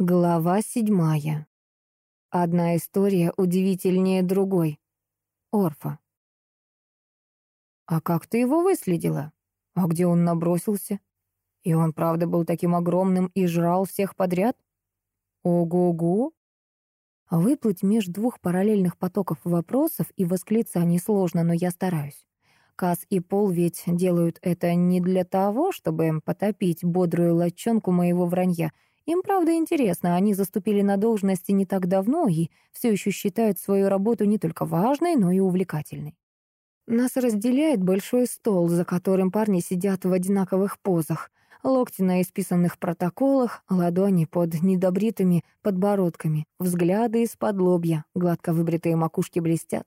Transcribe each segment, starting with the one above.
Глава седьмая. Одна история удивительнее другой. Орфа. «А как ты его выследила? А где он набросился? И он правда был таким огромным и жрал всех подряд? Ого-го!» Выплыть между двух параллельных потоков вопросов и восклицаний сложно, но я стараюсь. Каз и Пол ведь делают это не для того, чтобы потопить бодрую лочонку моего вранья — им, правда, интересно, они заступили на должности не так давно и все еще считают свою работу не только важной, но и увлекательной. Нас разделяет большой стол, за которым парни сидят в одинаковых позах. Локти на исписанных протоколах, ладони под недобритыми подбородками, взгляды из-под лобья, гладко выбритые макушки блестят.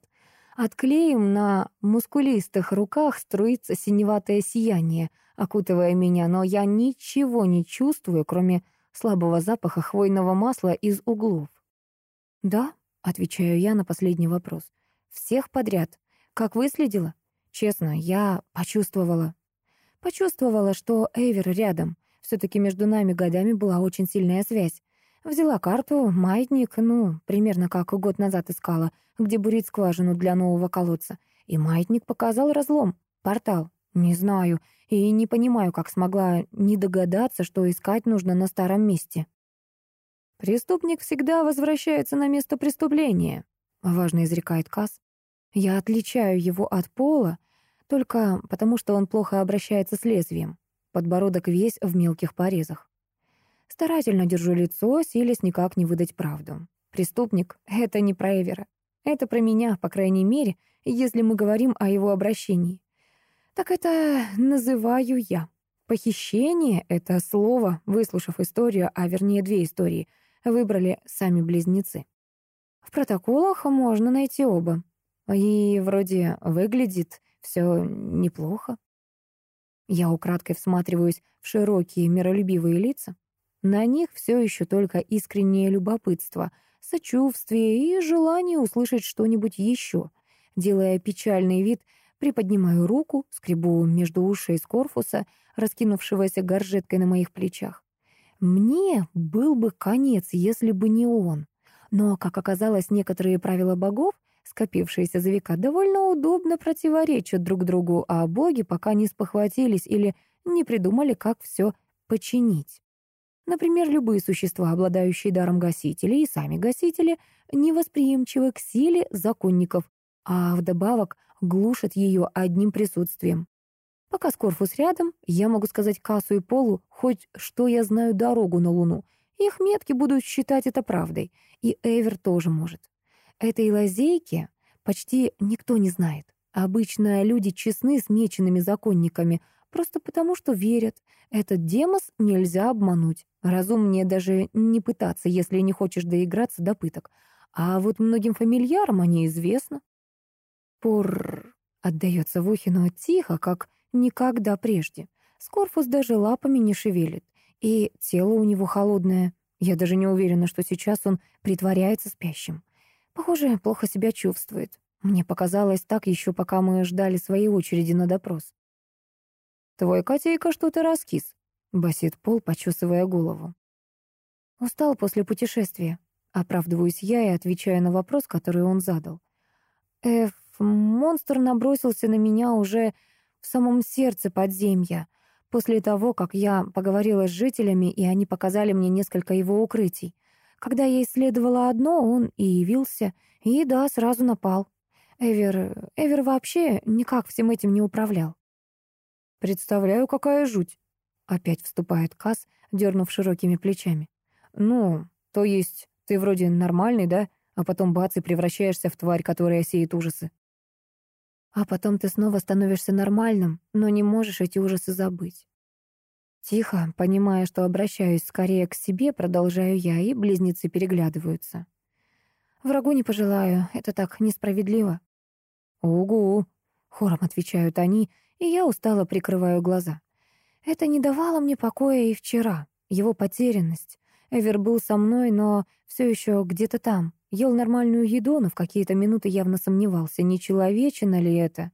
От клеем на мускулистых руках струится синеватое сияние, окутывая меня, но я ничего не чувствую, кроме слабого запаха хвойного масла из углов. «Да», — отвечаю я на последний вопрос. «Всех подряд. Как выследила?» «Честно, я почувствовала». Почувствовала, что Эйвер рядом. Все-таки между нами годами была очень сильная связь. Взяла карту, маятник, ну, примерно как год назад искала, где бурить скважину для нового колодца. И маятник показал разлом, портал. Не знаю, и не понимаю, как смогла не догадаться, что искать нужно на старом месте. «Преступник всегда возвращается на место преступления», — важно изрекает Касс. «Я отличаю его от пола только потому, что он плохо обращается с лезвием. Подбородок весь в мелких порезах. Старательно держу лицо, силясь никак не выдать правду. Преступник — это не про Эвера. Это про меня, по крайней мере, если мы говорим о его обращении. Так это называю я. Похищение — это слово, выслушав историю, а вернее две истории, выбрали сами близнецы. В протоколах можно найти оба. И вроде выглядит все неплохо. Я украдкой всматриваюсь в широкие миролюбивые лица. На них все еще только искреннее любопытство, сочувствие и желание услышать что-нибудь еще. Делая печальный вид — Приподнимаю руку, скребу между ушей Скорфуса, раскинувшегося горжеткой на моих плечах. Мне был бы конец, если бы не он. Но, как оказалось, некоторые правила богов, скопившиеся за века, довольно удобно противоречат друг другу, а боги пока не спохватились или не придумали, как все починить. Например, любые существа, обладающие даром гасителей, и сами гасители, невосприимчивы к силе законников, а вдобавок глушат ее одним присутствием. Пока Скорфус рядом, я могу сказать Кассу и Полу хоть что я знаю дорогу на Луну. Их метки будут считать это правдой, и Эвер тоже может. Этой лазейки почти никто не знает. Обычно люди честны с меченными законниками, просто потому что верят. Этот демос нельзя обмануть. Разумнее даже не пытаться, если не хочешь доиграться до пыток. А вот многим фамильярам они известны. Пур отдается в ухе, но тихо, как никогда прежде. Скорфус даже лапами не шевелит, и тело у него холодное. Я даже не уверена, что сейчас он притворяется спящим. Похоже, плохо себя чувствует. Мне показалось так еще, пока мы ждали своей очереди на допрос. «Твой котейка что-то раскис», — басит Пол, почесывая голову. «Устал после путешествия», — оправдываюсь я и отвечаю на вопрос, который он задал. «Эф, монстр набросился на меня уже в самом сердце подземья, после того, как я поговорила с жителями, и они показали мне несколько его укрытий. Когда я исследовала одно, он и явился, и да, сразу напал. Эвер... Эвер вообще никак всем этим не управлял. «Представляю, какая жуть!» Опять вступает Касс, дернув широкими плечами. «Ну, то есть ты вроде нормальный, да? А потом бац и превращаешься в тварь, которая сеет ужасы». А потом ты снова становишься нормальным, но не можешь эти ужасы забыть. Тихо, понимая, что обращаюсь скорее к себе, продолжаю я, и близнецы переглядываются. Врагу не пожелаю, это так несправедливо. «Угу», — хором отвечают они, и я устало прикрываю глаза. Это не давало мне покоя и вчера, его потерянность. Эвер был со мной, но все еще где-то там, Ел нормальную еду, но в какие-то минуты явно сомневался, не человечина ли это.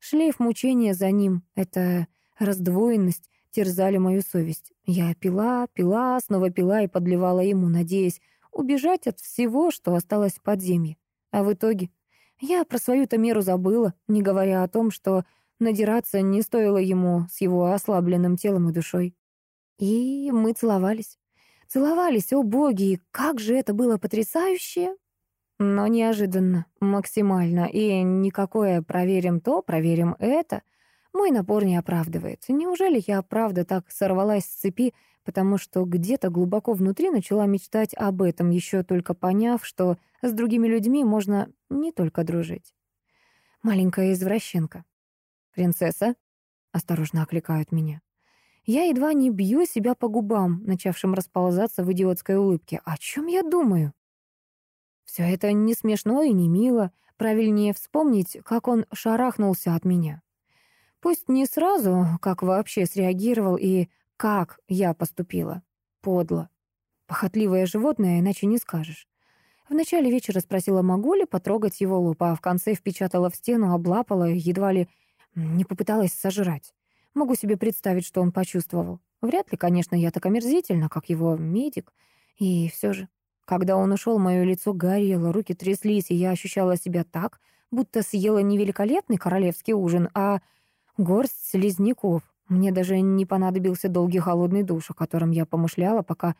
Шлейф мучения за ним — это раздвоенность, терзали мою совесть. Я пила, пила, снова пила и подливала ему, надеясь убежать от всего, что осталось в подземье. А в итоге я про свою-то меру забыла, не говоря о том, что надираться не стоило ему с его ослабленным телом и душой. И мы целовались. Целовались, о боги, и как же это было потрясающе! Но неожиданно, максимально, и никакое «проверим то, проверим это» мой напор не оправдывает. Неужели я правда так сорвалась с цепи, потому что где-то глубоко внутри начала мечтать об этом, еще только поняв, что с другими людьми можно не только дружить. Маленькая извращенка. «Принцесса?» — осторожно окликают меня. Я едва не бью себя по губам, начавшим расползаться в идиотской улыбке. О чем я думаю? Все это не смешно и не мило. Правильнее вспомнить, как он шарахнулся от меня. Пусть не сразу, как вообще среагировал и как я поступила. Подло. Похотливое животное, иначе не скажешь. В начале вечера спросила, могу ли потрогать его лоб, а в конце впечатала в стену, облапала, едва ли не попыталась сожрать. Могу себе представить, что он почувствовал. Вряд ли, конечно, я так омерзительна, как его медик. И все же когда он ушел, мое лицо горело, руки тряслись, и я ощущала себя так, будто съела не великолепный королевский ужин, а горсть слизняков. Мне даже не понадобился долгий холодный душ, о котором я помышляла, пока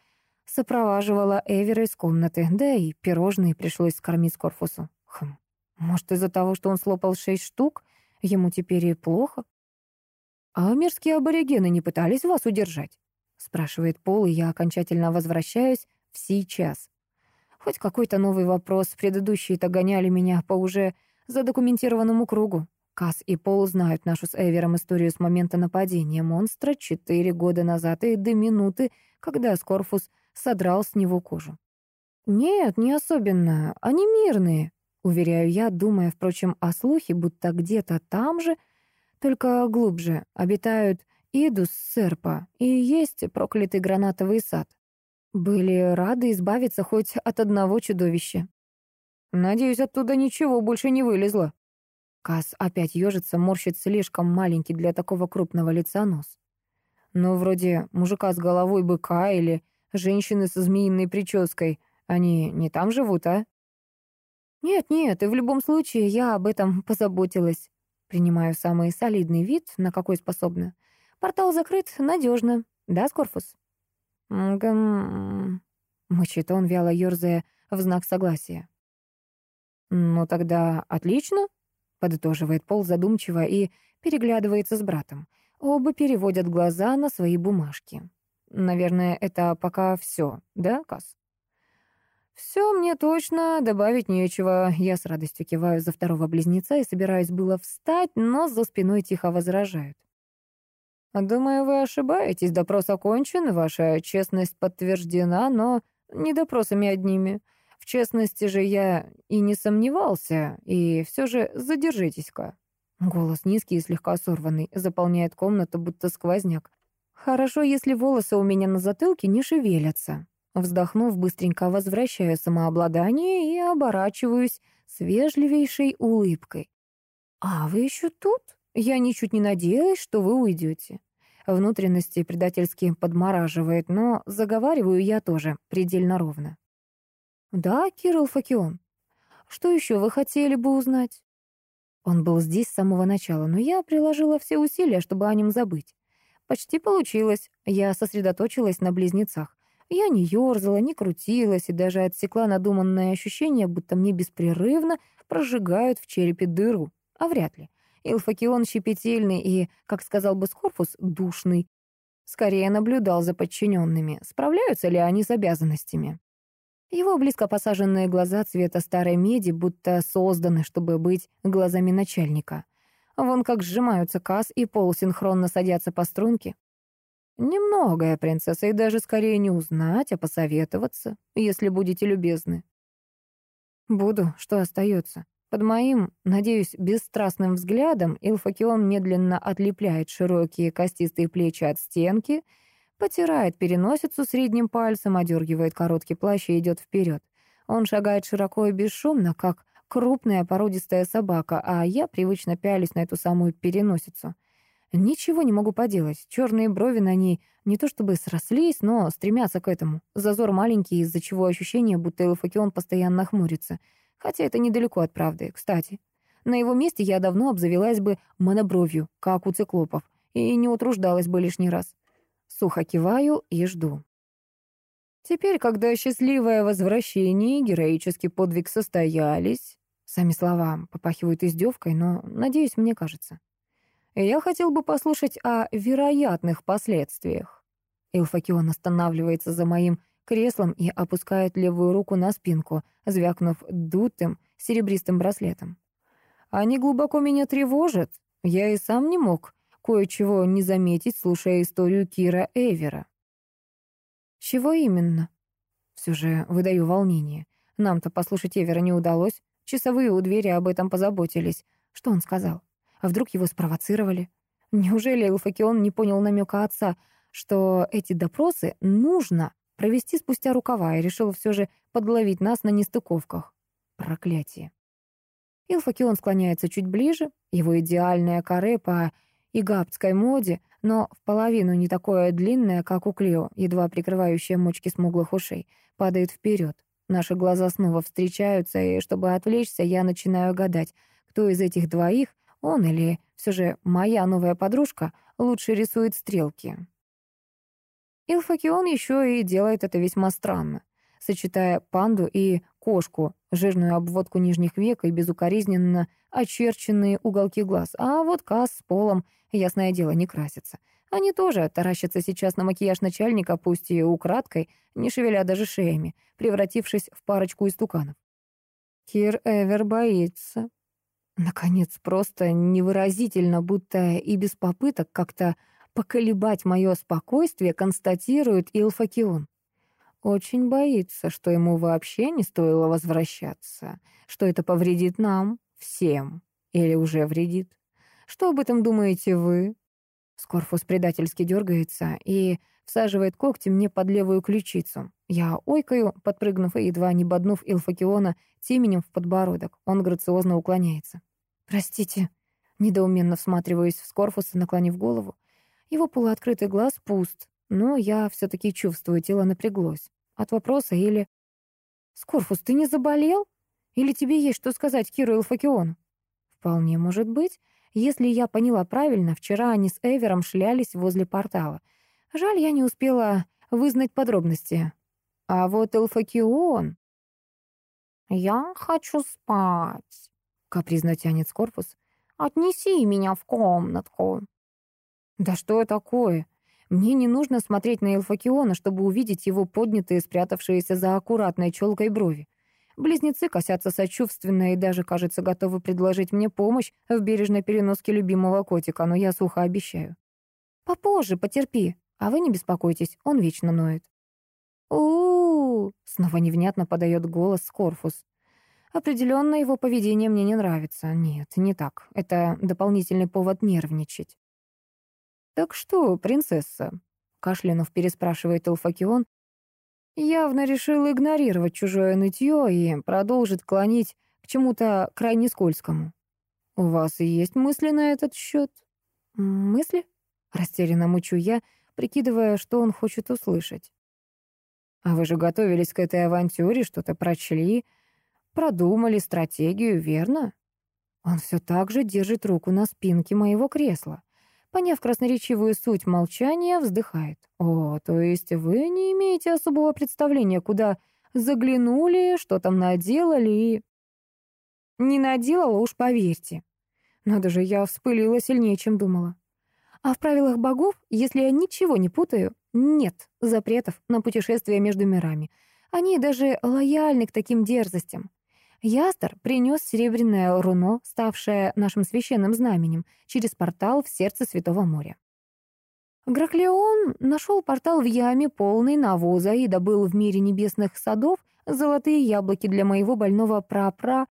сопровоживала Эвера из комнаты, да и пирожные пришлось скормить Корфусу. Хм, может, из-за того, что он слопал шесть штук, ему теперь и плохо? «А мирские аборигены не пытались вас удержать?» — спрашивает Пол, и я окончательно возвращаюсь в сейчас. Хоть какой-то новый вопрос, предыдущие-то гоняли меня по уже задокументированному кругу. Касс и Пол знают нашу с Эвером историю с момента нападения монстра четыре года назад и до минуты, когда Скорфус содрал с него кожу. «Нет, не особенно. Они мирные», — уверяю я, думая, впрочем, о слухе, будто где-то там же, только глубже, обитают Идус Серпа и есть проклятый гранатовый сад. Были рады избавиться хоть от одного чудовища. Надеюсь, оттуда ничего больше не вылезло. Кас опять ежится, морщит слишком маленький для такого крупного лица нос. Ну, вроде мужика с головой быка или женщины со змеиной прической. Они не там живут, а? Нет-нет, и в любом случае я об этом позаботилась. Принимаю самый солидный вид, на какой способна. Портал закрыт надежно. Да, Скорфус? «Гм...» — мычит он, вяло ерзая в знак согласия. «Ну тогда отлично», — подытоживает Пол задумчиво и переглядывается с братом. Оба переводят глаза на свои бумажки. «Наверное, это пока все, да, Кас?» «Все мне точно, добавить нечего». Я с радостью киваю за второго близнеца и собираюсь было встать, но за спиной тихо возражают. «Думаю, вы ошибаетесь. Допрос окончен, ваша честность подтверждена, но не допросами одними. В честности же я и не сомневался, и все же задержитесь-ка». Голос низкий и слегка сорванный, заполняет комнату, будто сквозняк. «Хорошо, если волосы у меня на затылке не шевелятся». Вздохнув, быстренько возвращаю самообладание и оборачиваюсь с вежливейшей улыбкой. «А вы еще тут? Я ничуть не надеялась, что вы уйдете. Внутренности предательски подмораживает, но заговариваю я тоже предельно ровно. «Да, Кирилл Факион, что еще вы хотели бы узнать?» Он был здесь с самого начала, но я приложила все усилия, чтобы о нем забыть. Почти получилось. Я сосредоточилась на близнецах. Я не ёрзала, не крутилась и даже отсекла надуманное ощущение, будто мне беспрерывно прожигают в черепе дыру. А вряд ли. Илфакион щепетильный и, как сказал бы Скорпус, душный. Скорее наблюдал за подчиненными, справляются ли они с обязанностями. Его близко посаженные глаза цвета старой меди будто созданы, чтобы быть глазами начальника. Вон как сжимаются Кас и Пол синхронно садятся по струнке. Немногое, принцесса, и даже скорее не узнать, а посоветоваться, если будете любезны. Буду, что остается. Под моим, надеюсь, бесстрастным взглядом Илфакион медленно отлепляет широкие костистые плечи от стенки, потирает переносицу средним пальцем, одергивает короткий плащ и идет вперед. Он шагает широко и бесшумно, как крупная породистая собака, а я привычно пялюсь на эту самую переносицу. Ничего не могу поделать. Черные брови на ней не то чтобы срослись, но стремятся к этому. Зазор маленький, из-за чего ощущение, будто Элфакион постоянно хмурится. Хотя это недалеко от правды, кстати. На его месте я давно обзавелась бы монобровью, как у циклопов, и не утруждалась бы лишний раз. Сухо киваю и жду. Теперь, когда счастливое возвращение и героический подвиг состоялись, сами слова попахивают издевкой, но, надеюсь, мне кажется. Я хотел бы послушать о вероятных последствиях. Илфакион останавливается за моим креслом и опускает левую руку на спинку, звякнув дутым серебристым браслетом. Они глубоко меня тревожат. Я и сам не мог кое-чего не заметить, слушая историю Кира Эвера. Чего именно? Все же выдаю волнение. Нам-то послушать Эвера не удалось. Часовые у двери об этом позаботились. Что он сказал? А вдруг его спровоцировали? Неужели Элфакион не понял намека отца, что эти допросы нужно провести спустя рукава и решил все же подловить нас на нестыковках? Проклятие. Илфакион склоняется чуть ближе, его идеальная каре по игаптской моде, но в половину не такое длинное, как у Клео, едва прикрывающее мочки смуглых ушей, падает вперед. Наши глаза снова встречаются, и чтобы отвлечься, я начинаю гадать, кто из этих двоих, он или все же моя новая подружка, лучше рисует стрелки. Илфакион еще и делает это весьма странно, сочетая панду и кошку, жирную обводку нижних век и безукоризненно очерченные уголки глаз. А вот Касс с Полом, ясное дело, не красится. Они тоже таращатся сейчас на макияж начальника, пусть и украдкой, не шевеля даже шеями, превратившись в парочку истуканов. Кир Эвер боится. Наконец, просто невыразительно, будто и без попыток как-то поколебать мое спокойствие, констатирует Илфакион. Очень боится, что ему вообще не стоило возвращаться, что это повредит нам, всем, или уже вредит. Что об этом думаете вы? Скорфус предательски дергается и всаживает когти мне под левую ключицу. Я ойкаю, подпрыгнув и едва не боднув Илфакиона теменем в подбородок. Он грациозно уклоняется. «Простите», — недоуменно всматриваюсь в Скорфуса, наклонив голову. Его полуоткрытый глаз пуст, но я все таки чувствую, тело напряглось. От вопроса или... «Скорфус, ты не заболел? Или тебе есть что сказать Киру Элфакиону?» «Вполне может быть. Если я поняла правильно, вчера они с Эвером шлялись возле портала. Жаль, я не успела вызнать подробности. А вот Элфакион...» «Я хочу спать», — капризно тянет Скорфус. «Отнеси меня в комнатку». «Да что такое?» Мне не нужно смотреть на Элфакиона, чтобы увидеть его поднятые, спрятавшиеся за аккуратной челкой брови. Близнецы косятся сочувственно и даже, кажется, готовы предложить мне помощь в бережной переноске любимого котика, но я сухо обещаю. «Попозже, потерпи, а вы не беспокойтесь, он вечно ноет». у, -у, -у снова невнятно подает голос Скорфус. Определенно его поведение мне не нравится. Нет, не так. Это дополнительный повод нервничать. «Так что, принцесса?» — кашлянув переспрашивает Элфакион. Явно решил игнорировать чужое нытье и продолжит клонить к чему-то крайне скользкому. «У вас есть мысли на этот счет?» «Мысли?» — растерянно мучу я, прикидывая, что он хочет услышать. «А вы же готовились к этой авантюре, что-то прочли, продумали стратегию, верно?» Он все так же держит руку на спинке моего кресла. Поняв красноречивую суть молчания, вздыхает. «О, то есть вы не имеете особого представления, куда заглянули, что там наделали и...» «Не наделала, уж поверьте. Надо же, я вспылила сильнее, чем думала. А в правилах богов, если я ничего не путаю, нет запретов на путешествия между мирами. Они даже лояльны к таким дерзостям. Ястер принес серебряное руно, ставшее нашим священным знаменем, через портал в сердце Святого моря. Граклеон нашел портал в яме, полный навоза, и добыл в мире небесных садов золотые яблоки для моего больного прапра.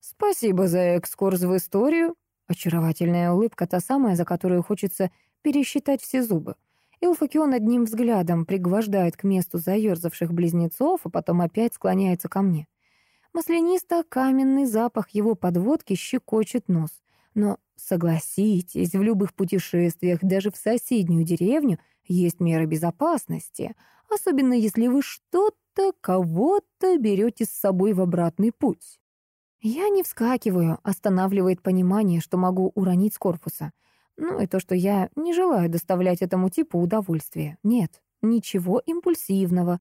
Спасибо за экскурс в историю. Очаровательная улыбка, та самая, за которую хочется пересчитать все зубы. Илфакион одним взглядом пригвождает к месту заерзавших близнецов, а потом опять склоняется ко мне. Маслянисто-каменный запах его подводки щекочет нос. Но согласитесь, в любых путешествиях, даже в соседнюю деревню, есть меры безопасности, особенно если вы что-то, кого-то берете с собой в обратный путь. Я не вскакиваю, останавливает понимание, что могу уронить с корпуса. Ну и то, что я не желаю доставлять этому типу удовольствие. Нет, ничего импульсивного.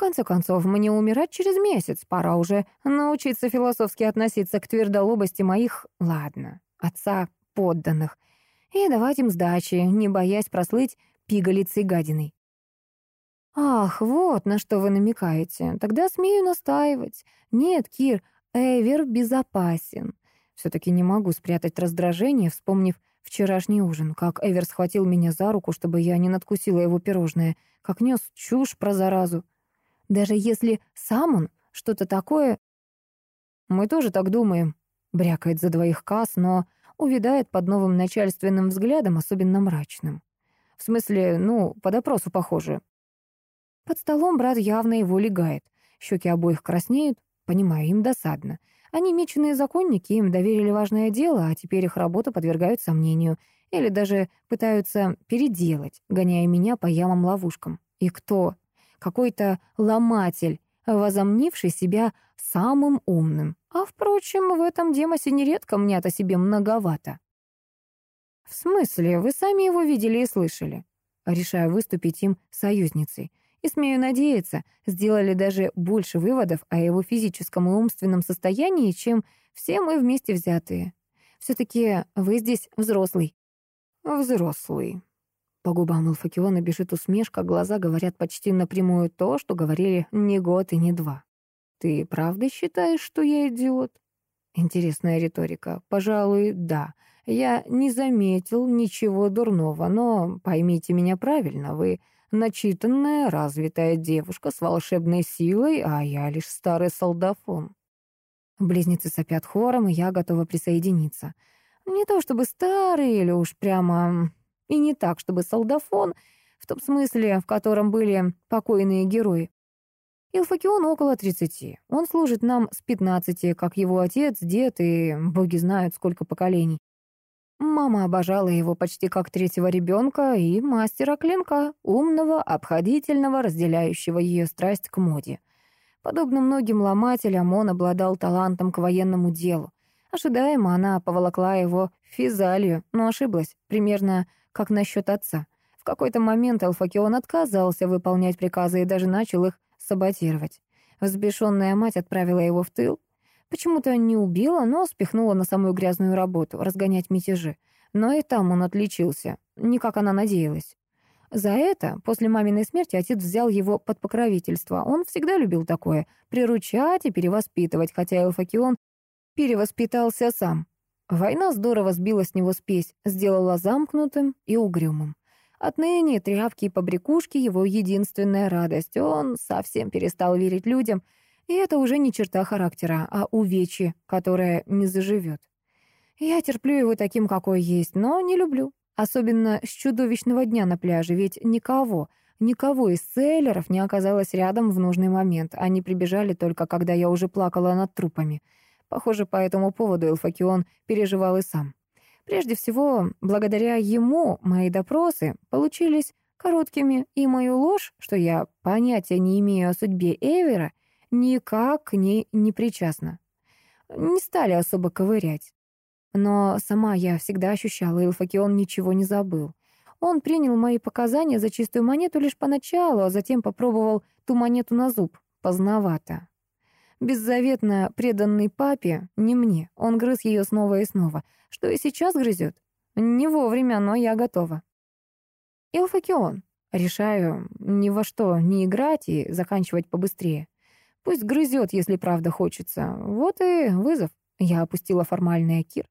Конце концов, мне умирать через месяц. Пора уже научиться философски относиться к твердолобости моих, ладно, отца подданных. И давать им сдачи, не боясь прослыть пигалицей гадиной. «Ах, вот на что вы намекаете. Тогда смею настаивать. Нет, Кир, Эвер безопасен. Все-таки не могу спрятать раздражение, вспомнив вчерашний ужин, как Эвер схватил меня за руку, чтобы я не надкусила его пирожное, как нес чушь про заразу. Даже если сам он что-то такое... Мы тоже так думаем, брякает за двоих Касс, но увядает под новым начальственным взглядом, особенно мрачным. В смысле, ну, по допросу похоже. Под столом брат явно его легает. Щеки обоих краснеют, Понимаю, им досадно. Они меченые законники, им доверили важное дело, а теперь их работу подвергают сомнению. Или даже пытаются переделать, гоняя меня по ямам-ловушкам. И кто? Какой-то ломатель, возомнивший себя самым умным. А, впрочем, в этом Демосе нередко мне-то себе многовато. «В смысле? Вы сами его видели и слышали?» Решаю выступить им союзницей и, смею надеяться, сделали даже больше выводов о его физическом и умственном состоянии, чем все мы вместе взятые. Все-таки вы здесь взрослый. Взрослый. По губам Элфакиона бежит усмешка, глаза говорят почти напрямую то, что говорили не год и не два. «Ты правда считаешь, что я идиот?» Интересная риторика. Пожалуй, да. Я не заметил ничего дурного, но поймите меня правильно, вы начитанная, развитая девушка с волшебной силой, а я лишь старый солдафон. Близнецы сопят хором, и я готова присоединиться. Не то чтобы старый или уж прямо... И не так, чтобы солдафон, в том смысле, в котором были покойные герои. Илфакион около тридцати. Он служит нам с пятнадцати, как его отец, дед и боги знают сколько поколений. Мама обожала его почти как третьего ребенка и мастера клинка, умного, обходительного, разделяющего ее страсть к моде. Подобно многим ломателям, он обладал талантом к военному делу. Ожидаемо она поволокла его физалию, но ошиблась, примерно как насчет отца. В какой-то момент Алфакион отказался выполнять приказы и даже начал их саботировать. Взбешенная мать отправила его в тыл, Почему-то не убила, но спихнула на самую грязную работу — разгонять мятежи. Но и там он отличился, не как она надеялась. За это, после маминой смерти, отец взял его под покровительство. Он всегда любил такое — приручать и перевоспитывать, хотя Элфакион перевоспитался сам. Война здорово сбила с него спесь, сделала замкнутым и угрюмым. Отныне тряпки и побрякушки — его единственная радость. Он совсем перестал верить людям — и это уже не черта характера, а увечье, которое не заживет. Я терплю его таким, какой есть, но не люблю. Особенно с чудовищного дня на пляже, ведь никого, никого из селлеров не оказалось рядом в нужный момент. Они прибежали только, когда я уже плакала над трупами. Похоже, по этому поводу Элфакион переживал и сам. Прежде всего, благодаря ему мои допросы получились короткими, и мою ложь, что я понятия не имею о судьбе Эвера, никак к ней не причастна. Не стали особо ковырять. Но сама я всегда ощущала, Илфакион ничего не забыл. Он принял мои показания за чистую монету лишь поначалу, а затем попробовал ту монету на зуб. Поздновато. Беззаветно преданный папе, не мне, он грыз ее снова и снова. Что и сейчас грызет. Не вовремя, но я готова. Илфакион. Решаю ни во что не играть и заканчивать побыстрее. Пусть грызет, если правда хочется. Вот и вызов. Я опустила формальный Кир.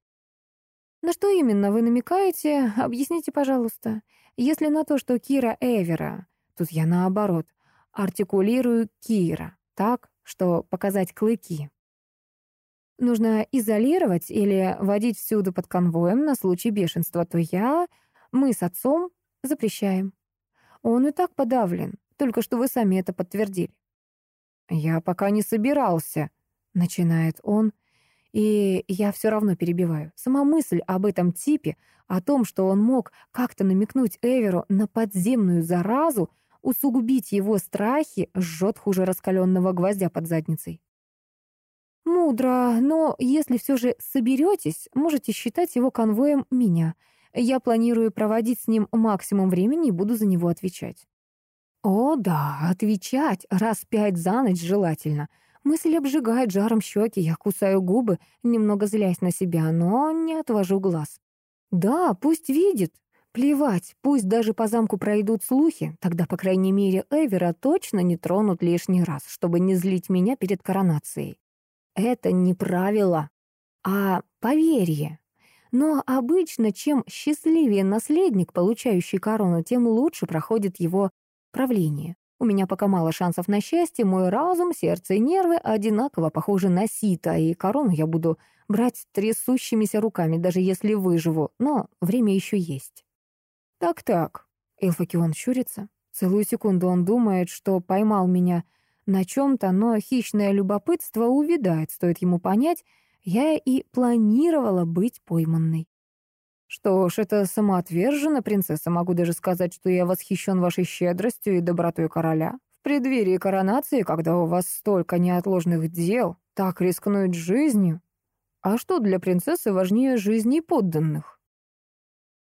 На что именно вы намекаете? Объясните, пожалуйста. Если на то, что Кира Эвера, тут я наоборот, артикулирую Кира, так, что показать клыки. Нужно изолировать или водить всюду под конвоем на случай бешенства, то я, мы с отцом запрещаем. Он и так подавлен, только что вы сами это подтвердили. «Я пока не собирался», — начинает он, И я все равно перебиваю. Сама мысль об этом типе, о том, что он мог как-то намекнуть Эверу на подземную заразу, усугубить его страхи, жжет хуже раскаленного гвоздя под задницей. Мудро, но если все же соберетесь, можете считать его конвоем меня. Я планирую проводить с ним максимум времени и буду за него отвечать. О, да, отвечать раз пять за ночь желательно. Мысль обжигает жаром щеки, я кусаю губы, немного злясь на себя, но не отвожу глаз. Да, пусть видит. Плевать, пусть даже по замку пройдут слухи, тогда, по крайней мере, Эвера точно не тронут лишний раз, чтобы не злить меня перед коронацией. Это не правило, а поверье. Но обычно, чем счастливее наследник, получающий корону, тем лучше проходит его правление. У меня пока мало шансов на счастье, мой разум, сердце и нервы одинаково похожи на сито, и корону я буду брать трясущимися руками, даже если выживу, но время еще есть. Так-так, Элфакион щурится. Целую секунду он думает, что поймал меня на чем-то, но хищное любопытство увядает, стоит ему понять, я и планировала быть пойманной. Что ж, это самоотверженно, принцесса. Могу даже сказать, что я восхищен вашей щедростью и добротой короля. В преддверии коронации, когда у вас столько неотложных дел, так рискнуть жизнью. А что для принцессы важнее жизни подданных?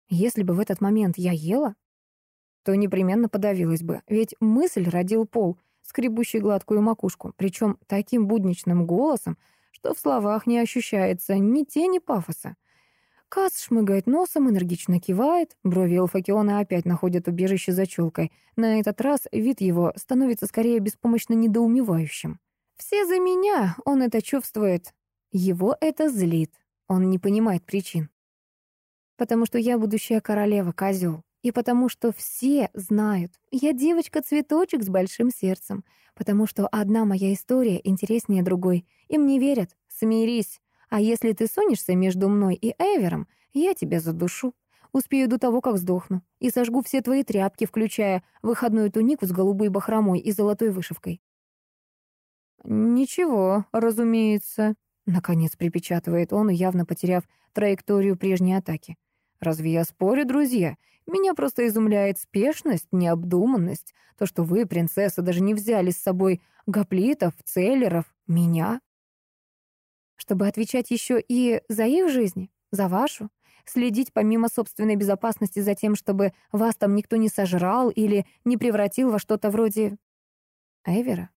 Если бы в этот момент я ела, то непременно подавилась бы, ведь мысль родил пол, скребущий гладкую макушку, причем таким будничным голосом, что в словах не ощущается ни тени пафоса. Кас шмыгает носом, энергично кивает, брови Элфакиона опять находят убежище за челкой. На этот раз вид его становится скорее беспомощно недоумевающим. «Все за меня!» — он это чувствует. Его это злит. Он не понимает причин. Потому что я будущая королева, козел. И потому что все знают, я девочка-цветочек с большим сердцем. Потому что одна моя история интереснее другой. Им не верят. Смирись. А если ты сунешься между мной и Эвером, я тебя задушу. Успею до того, как сдохну. И сожгу все твои тряпки, включая выходную тунику с голубой бахромой и золотой вышивкой. «Ничего, разумеется», — наконец припечатывает он, явно потеряв траекторию прежней атаки. «Разве я спорю, друзья? Меня просто изумляет спешность, необдуманность, то, что вы, принцесса, даже не взяли с собой гоплитов, целлеров, меня, чтобы отвечать еще и за их жизни, за вашу, следить помимо собственной безопасности за тем, чтобы вас там никто не сожрал или не превратил во что-то вроде... Эвера?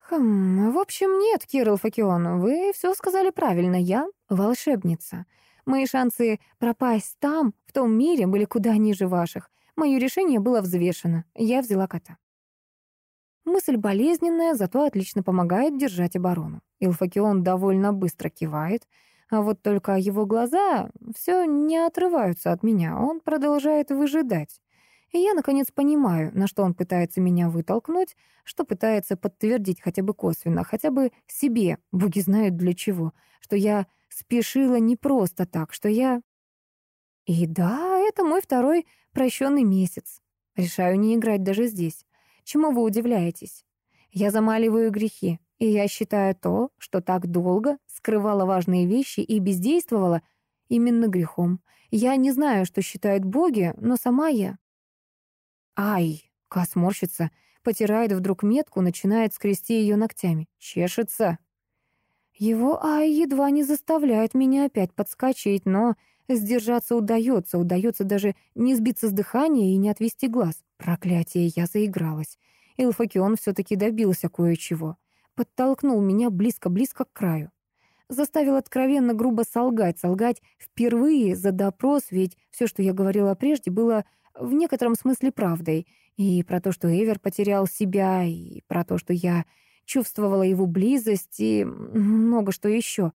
Хм, в общем, нет, Кирилл Факион, вы все сказали правильно, я волшебница. Мои шансы пропасть там, в том мире, были куда ниже ваших. Мое решение было взвешено, я взяла кота. Мысль болезненная, зато отлично помогает держать оборону. Илфакион довольно быстро кивает, а вот только его глаза все не отрываются от меня, он продолжает выжидать. И я, наконец, понимаю, на что он пытается меня вытолкнуть, что пытается подтвердить хотя бы косвенно, хотя бы себе, боги знают для чего, что я спешила не просто так, что я... И да, это мой второй прощенный месяц. Решаю не играть даже здесь. Чему вы удивляетесь? Я замаливаю грехи, и я считаю то, что так долго скрывала важные вещи и бездействовала, именно грехом. Я не знаю, что считают боги, но сама я... Ай, Кас морщится, потирает вдруг метку, начинает скрести ее ногтями. Чешется. Его ай едва не заставляет меня опять подскочить, но сдержаться удается, удается даже не сбиться с дыхания и не отвести глаз. Проклятие, я заигралась. Илфакион все-таки добился кое-чего. Подтолкнул меня близко-близко к краю. Заставил откровенно грубо солгать, солгать впервые за допрос, ведь все, что я говорила прежде, было в некотором смысле правдой. И про то, что Эвер потерял себя, и про то, что я чувствовала его близость, и много что еще.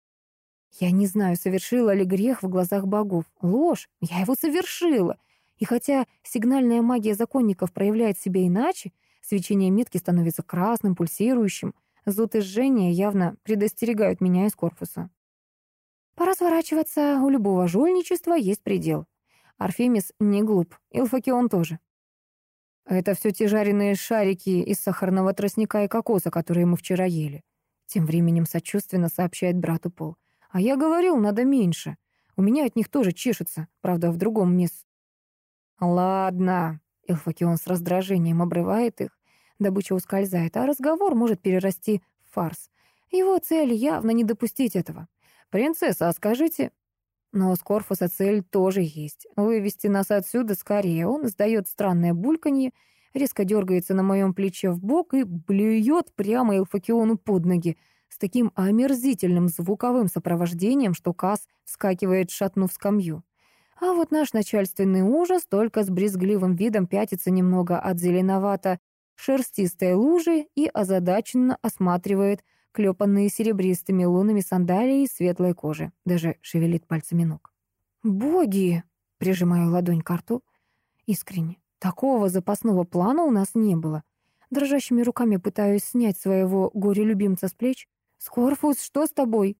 Я не знаю, совершила ли грех в глазах богов. Ложь, я его совершила. И хотя сигнальная магия законников проявляет себя иначе, свечение метки становится красным, пульсирующим, зуд и жжение явно предостерегают меня из корпуса. Пора сворачиваться, у любого жульничества есть предел. Арфемис не глуп, Илфакион тоже. Это все те жареные шарики из сахарного тростника и кокоса, которые мы вчера ели. Тем временем сочувственно сообщает брату Пол. А я говорил, надо меньше. У меня от них тоже чешется, правда, в другом месте. Ладно. Илфакион с раздражением обрывает их. Добыча ускользает, а разговор может перерасти в фарс. Его цель явно не допустить этого. «Принцесса, а скажите...» Но с Корфуса цель тоже есть. Вывести нас отсюда скорее. Он издает странное бульканье, резко дергается на моем плече в бок и блюет прямо Элфакиону под ноги с таким омерзительным звуковым сопровождением, что Кас вскакивает, шатнув скамью. А вот наш начальственный ужас только с брезгливым видом пятится немного от зеленовато шерстистой лужи и озадаченно осматривает клепанные серебристыми лунами сандалии светлой кожи. Даже шевелит пальцами ног. «Боги!» — прижимаю ладонь к рту. Искренне. Такого запасного плана у нас не было. Дрожащими руками пытаюсь снять своего горе-любимца с плеч. «Скорфус, что с тобой?»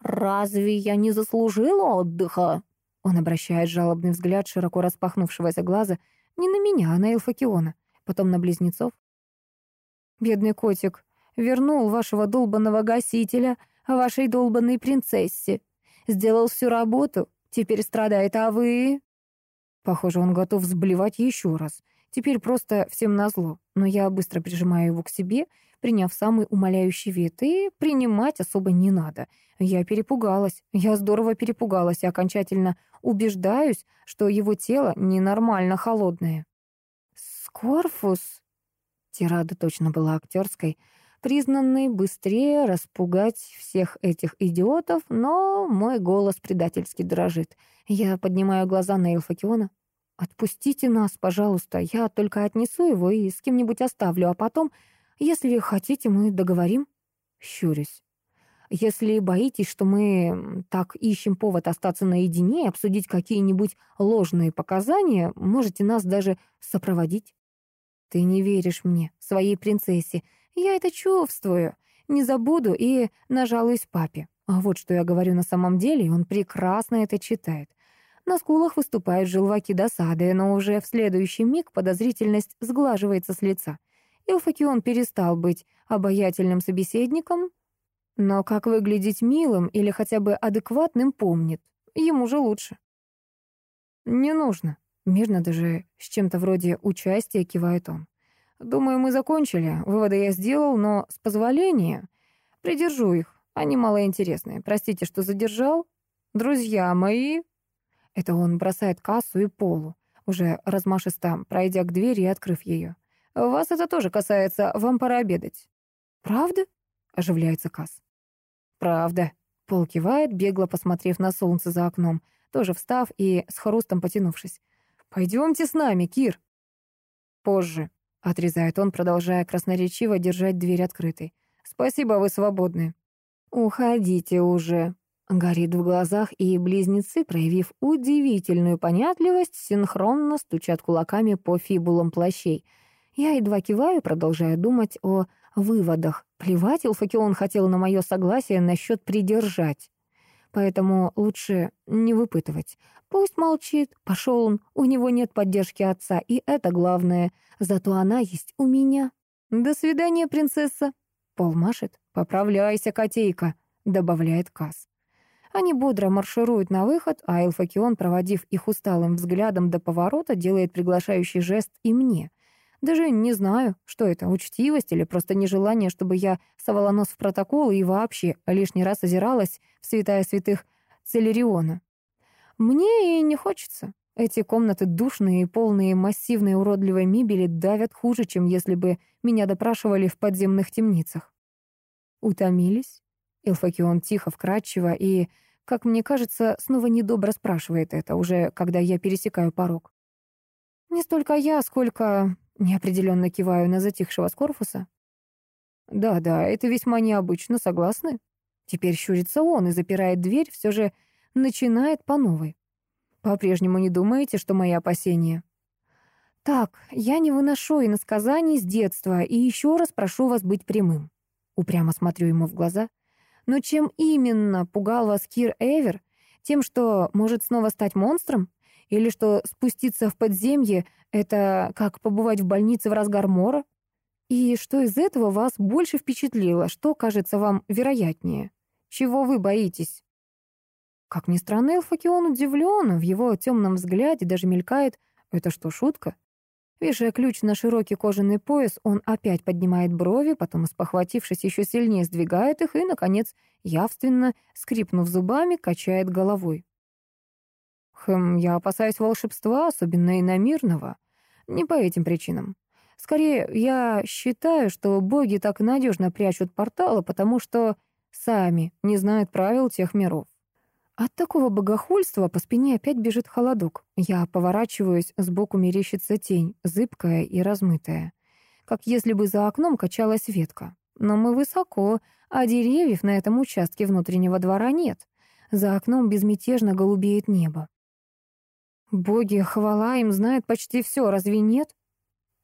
«Разве я не заслужила отдыха?» Он обращает жалобный взгляд широко распахнувшегося глаза не на меня, а на Элфакиона, потом на близнецов. «Бедный котик, вернул вашего долбанного гасителя вашей долбанной принцессе. Сделал всю работу, теперь страдает, а вы...» Похоже, он готов сблевать еще раз. Теперь просто всем назло. Но я быстро прижимаю его к себе, приняв самый умоляющий вид, и принимать особо не надо. Я перепугалась, я здорово перепугалась и окончательно убеждаюсь, что его тело ненормально холодное. «Скорфус?» Тирада точно была актерской — признанный быстрее распугать всех этих идиотов, но мой голос предательски дрожит. Я поднимаю глаза на Элфакиона. «Отпустите нас, пожалуйста, я только отнесу его и с кем-нибудь оставлю, а потом, если хотите, мы договорим». Щурюсь. Если боитесь, что мы так ищем повод остаться наедине и обсудить какие-нибудь ложные показания, можете нас даже сопроводить. Ты не веришь мне, своей принцессе. Я это чувствую. Не забуду и нажалуюсь папе. А вот что я говорю на самом деле, он прекрасно это читает. На скулах выступают желваки досады, но уже в следующий миг подозрительность сглаживается с лица. Илфакион перестал быть обаятельным собеседником, но как выглядеть милым или хотя бы адекватным помнит. Ему же лучше. «Не нужно», — мирно даже с чем-то вроде участия кивает он. Думаю, мы закончили. Выводы я сделал, но с позволения придержу их. Они малоинтересные. Простите, что задержал. Друзья мои... Это он бросает кассу и полу, уже размашисто, пройдя к двери и открыв ее. Вас это тоже касается, вам пора обедать. Правда? Оживляется Касс. Правда. Пол кивает, бегло посмотрев на солнце за окном, тоже встав и с хрустом потянувшись. Пойдемте с нами, Кир. Позже. Отрезает он, продолжая красноречиво держать дверь открытой. «Спасибо, вы свободны». «Уходите уже», — горит в глазах, и близнецы, проявив удивительную понятливость, синхронно стучат кулаками по фибулам плащей. Я едва киваю, продолжая думать о выводах. Плевать Илфакион хотел на мое согласие насчет придержать. Поэтому лучше не выпытывать. Пусть молчит, пошел он, у него нет поддержки отца, и это главное. Зато она есть у меня. До свидания, принцесса. Пол машет. Поправляйся, котейка, добавляет Кас. Они бодро маршируют на выход, а Элфакион, проводив их усталым взглядом до поворота, делает приглашающий жест и мне. Даже не знаю, что это, учтивость или просто нежелание, чтобы я совала нос в протокол и вообще лишний раз озиралась в святая святых Целериона. Мне и не хочется. Эти комнаты душные и полные массивной уродливой мебели давят хуже, чем если бы меня допрашивали в подземных темницах. Утомились? Илфакион тихо, вкрадчиво и, как мне кажется, снова недобро спрашивает это, уже когда я пересекаю порог. Не столько я, сколько неопределенно киваю на затихшего Скорфуса. Да-да, это весьма необычно, согласны? Теперь щурится он и запирает дверь, все же начинает по новой. По-прежнему не думаете, что мои опасения? Так, я не выношу иносказаний с детства, и еще раз прошу вас быть прямым. Упрямо смотрю ему в глаза. Но чем именно пугал вас Кир Эвер? Тем, что может снова стать монстром? Или что спуститься в подземье — это как побывать в больнице в разгар мора? И что из этого вас больше впечатлило? Что кажется вам вероятнее? Чего вы боитесь?» Как ни странно, Элфакион удивлен, в его темном взгляде даже мелькает «Это что, шутка?» Вешая ключ на широкий кожаный пояс, он опять поднимает брови, потом, спохватившись, еще сильнее сдвигает их и, наконец, явственно, скрипнув зубами, качает головой. Хм, я опасаюсь волшебства, особенно иномирного. Не по этим причинам. Скорее, я считаю, что боги так надежно прячут порталы, потому что сами не знают правил тех миров. От такого богохульства по спине опять бежит холодок. Я поворачиваюсь, сбоку мерещится тень, зыбкая и размытая. Как если бы за окном качалась ветка. Но мы высоко, а деревьев на этом участке внутреннего двора нет. За окном безмятежно голубеет небо. Боги, хвала им, знают почти все, разве нет?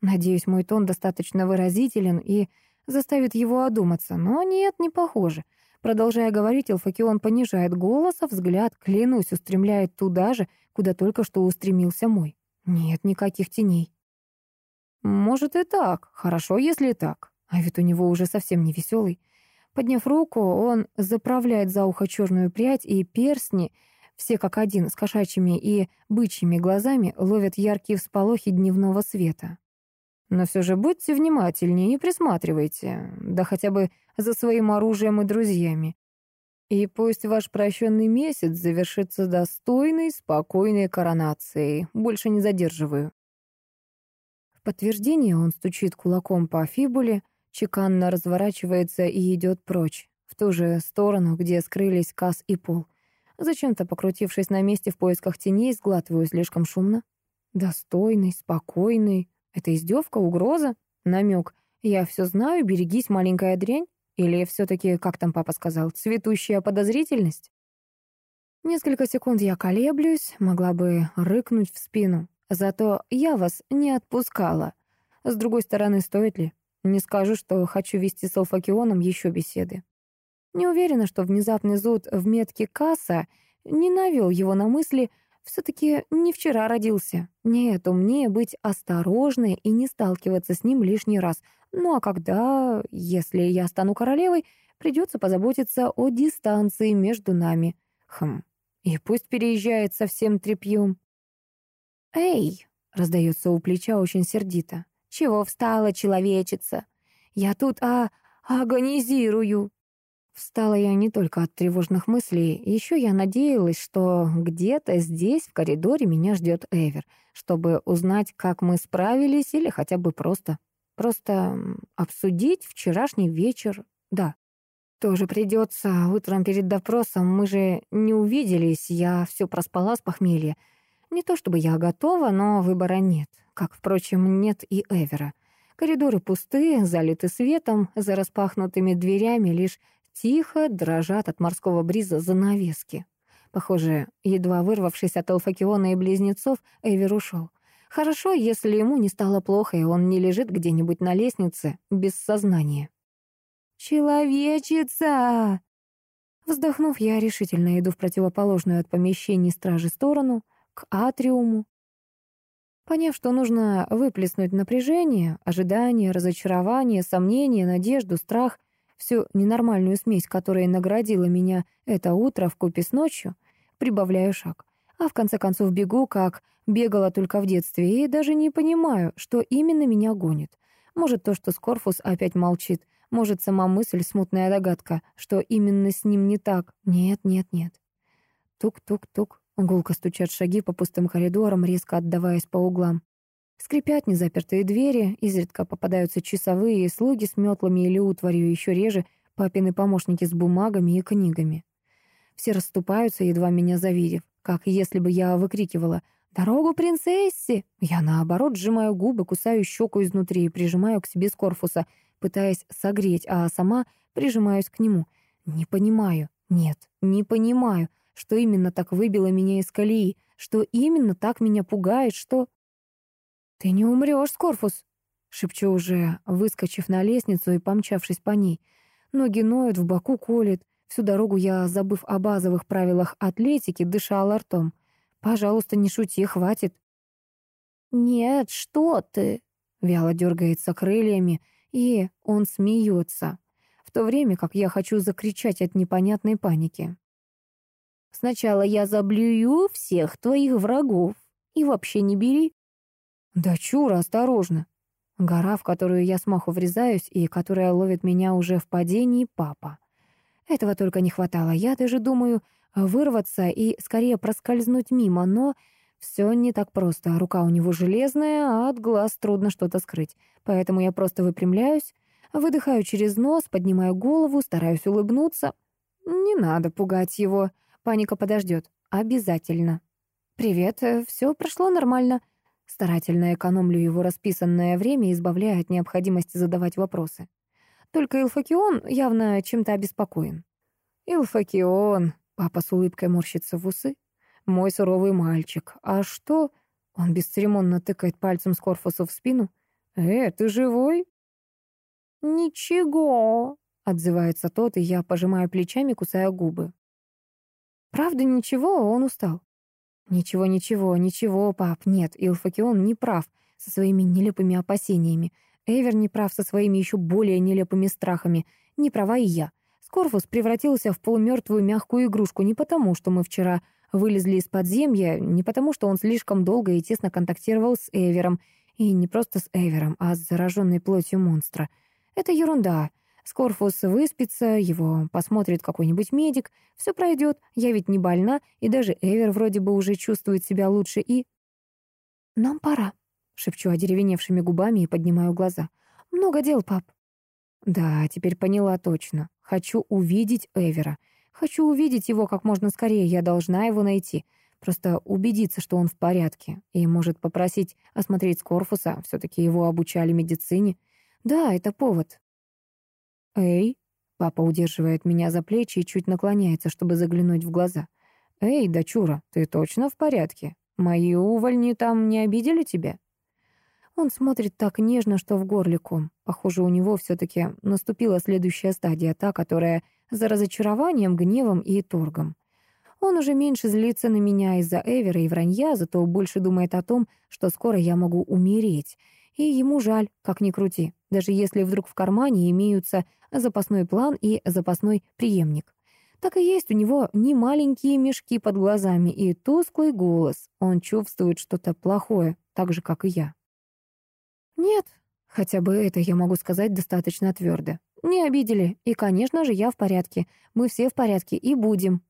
Надеюсь, мой тон достаточно выразителен и заставит его одуматься, но нет, не похоже. Продолжая говорить, Элфакион понижает голос, а взгляд, клянусь, устремляет туда же, куда только что устремился мой. Нет никаких теней. Может и так, хорошо, если так. А ведь у него уже совсем не веселый. Подняв руку, он заправляет за ухо черную прядь, и перстни, все как один, с кошачьими и бычьими глазами, ловят яркие всполохи дневного света. Но все же будьте внимательнее и присматривайте, да хотя бы за своим оружием и друзьями. И пусть ваш прощенный месяц завершится достойной, спокойной коронацией. Больше не задерживаю. В подтверждение он стучит кулаком по фибуле, чеканно разворачивается и идет прочь, в ту же сторону, где скрылись Кас и Пол. Зачем-то, покрутившись на месте в поисках теней, сглатываю слишком шумно. Достойный, спокойный, это издевка, угроза, намек. Я все знаю, берегись, маленькая дрянь. Или все-таки, как там папа сказал, цветущая подозрительность? Несколько секунд я колеблюсь, могла бы рыкнуть в спину. Зато я вас не отпускала. С другой стороны, стоит ли? Не скажу, что хочу вести с Алфакионом еще беседы. Не уверена, что внезапный зуд в метке касса не навел его на мысли все-таки не вчера родился. Нет, умнее быть осторожной и не сталкиваться с ним лишний раз. Ну а когда, если я стану королевой, придется позаботиться о дистанции между нами. Хм, и пусть переезжает со всем тряпьем. «Эй!» — раздается у плеча очень сердито. «Чего встала, человечица? Я тут, а, агонизирую!» Встала я не только от тревожных мыслей, еще я надеялась, что где-то здесь, в коридоре, меня ждет Эвер, чтобы узнать, как мы справились, или хотя бы просто... Просто обсудить вчерашний вечер, да. Тоже придется утром перед допросом, мы же не увиделись, я все проспала с похмелья. Не то чтобы я готова, но выбора нет, как, впрочем, нет и Эвера. Коридоры пустые, залиты светом, за распахнутыми дверями лишь Тихо дрожат от морского бриза занавески. Похоже, едва вырвавшись от Алфакиона и близнецов, Эвер ушел. Хорошо, если ему не стало плохо, и он не лежит где-нибудь на лестнице, без сознания. «Человечица!» Вздохнув, я решительно иду в противоположную от помещений стражи сторону, к атриуму. Поняв, что нужно выплеснуть напряжение, ожидание, разочарование, сомнение, надежду, страх — всю ненормальную смесь, которая наградила меня это утро в купе с ночью, прибавляю шаг. А в конце концов бегу, как бегала только в детстве, и даже не понимаю, что именно меня гонит. Может, то, что Скорфус опять молчит, может, сама мысль, смутная догадка, что именно с ним не так. Нет, нет, нет. Тук-тук-тук. Гулко стучат шаги по пустым коридорам, резко отдаваясь по углам. Скрипят незапертые двери, изредка попадаются часовые, слуги с метлами или утварью, еще реже папины помощники с бумагами и книгами. Все расступаются, едва меня завидев, как если бы я выкрикивала «Дорогу принцессе!» Я, наоборот, сжимаю губы, кусаю щеку изнутри и прижимаю к себе с корпуса, пытаясь согреть, а сама прижимаюсь к нему. Не понимаю, нет, не понимаю, что именно так выбило меня из колеи, что именно так меня пугает, что... «Ты не умрешь, Скорфус!» — шепчу уже, выскочив на лестницу и помчавшись по ней. Ноги ноют, в боку колет. Всю дорогу я, забыв о базовых правилах атлетики, дышала ртом. «Пожалуйста, не шути, хватит». «Нет, что ты!» — вяло дергается крыльями, и он смеется. В то время как я хочу закричать от непонятной паники. «Сначала я заблюю всех твоих врагов и вообще не бери». «Да чура, осторожно!» Гора, в которую я смаху врезаюсь и которая ловит меня уже в падении, папа. Этого только не хватало. Я даже думаю вырваться и скорее проскользнуть мимо, но все не так просто. Рука у него железная, а от глаз трудно что-то скрыть. Поэтому я просто выпрямляюсь, выдыхаю через нос, поднимаю голову, стараюсь улыбнуться. Не надо пугать его. Паника подождет. Обязательно. «Привет, все прошло нормально». Старательно экономлю его расписанное время, избавляя от необходимости задавать вопросы. Только Илфакион явно чем-то обеспокоен. «Илфакион», — папа с улыбкой морщится в усы, — «мой суровый мальчик. А что?» Он бесцеремонно тыкает пальцем Скорфусу в спину. «Э, ты живой?» «Ничего», — отзывается тот, и я пожимаю плечами, кусая губы. «Правда ничего, он устал». «Ничего, ничего, ничего, пап, нет, Илфакион не прав со своими нелепыми опасениями. Эвер не прав со своими еще более нелепыми страхами. Не права и я. Скорфус превратился в полумертвую мягкую игрушку не потому, что мы вчера вылезли из подземья, не потому, что он слишком долго и тесно контактировал с Эвером, и не просто с Эвером, а с зараженной плотью монстра. Это ерунда. Скорфус выспится, его посмотрит какой-нибудь медик, все пройдет, я ведь не больна, и даже Эвер вроде бы уже чувствует себя лучше и... «Нам пора», — шепчу одеревеневшими губами и поднимаю глаза. «Много дел, пап». Да, теперь поняла точно. Хочу увидеть Эвера. Хочу увидеть его как можно скорее, я должна его найти. Просто убедиться, что он в порядке. И может попросить осмотреть Скорфуса, все таки его обучали медицине. Да, это повод. «Эй!» — папа удерживает меня за плечи и чуть наклоняется, чтобы заглянуть в глаза. «Эй, дочура, ты точно в порядке? Мои увольни там не обидели тебя?» Он смотрит так нежно, что в горле ком. Похоже, у него все-таки наступила следующая стадия, та, которая за разочарованием, гневом и торгом. Он уже меньше злится на меня из-за Эвера и вранья, зато больше думает о том, что скоро я могу умереть. И ему жаль, как ни крути, даже если вдруг в кармане имеются запасной план и запасной преемник. Так и есть у него не маленькие мешки под глазами и тусклый голос. Он чувствует что-то плохое, так же, как и я. Нет, хотя бы это я могу сказать достаточно твердо. Не обидели, и, конечно же, я в порядке. Мы все в порядке и будем.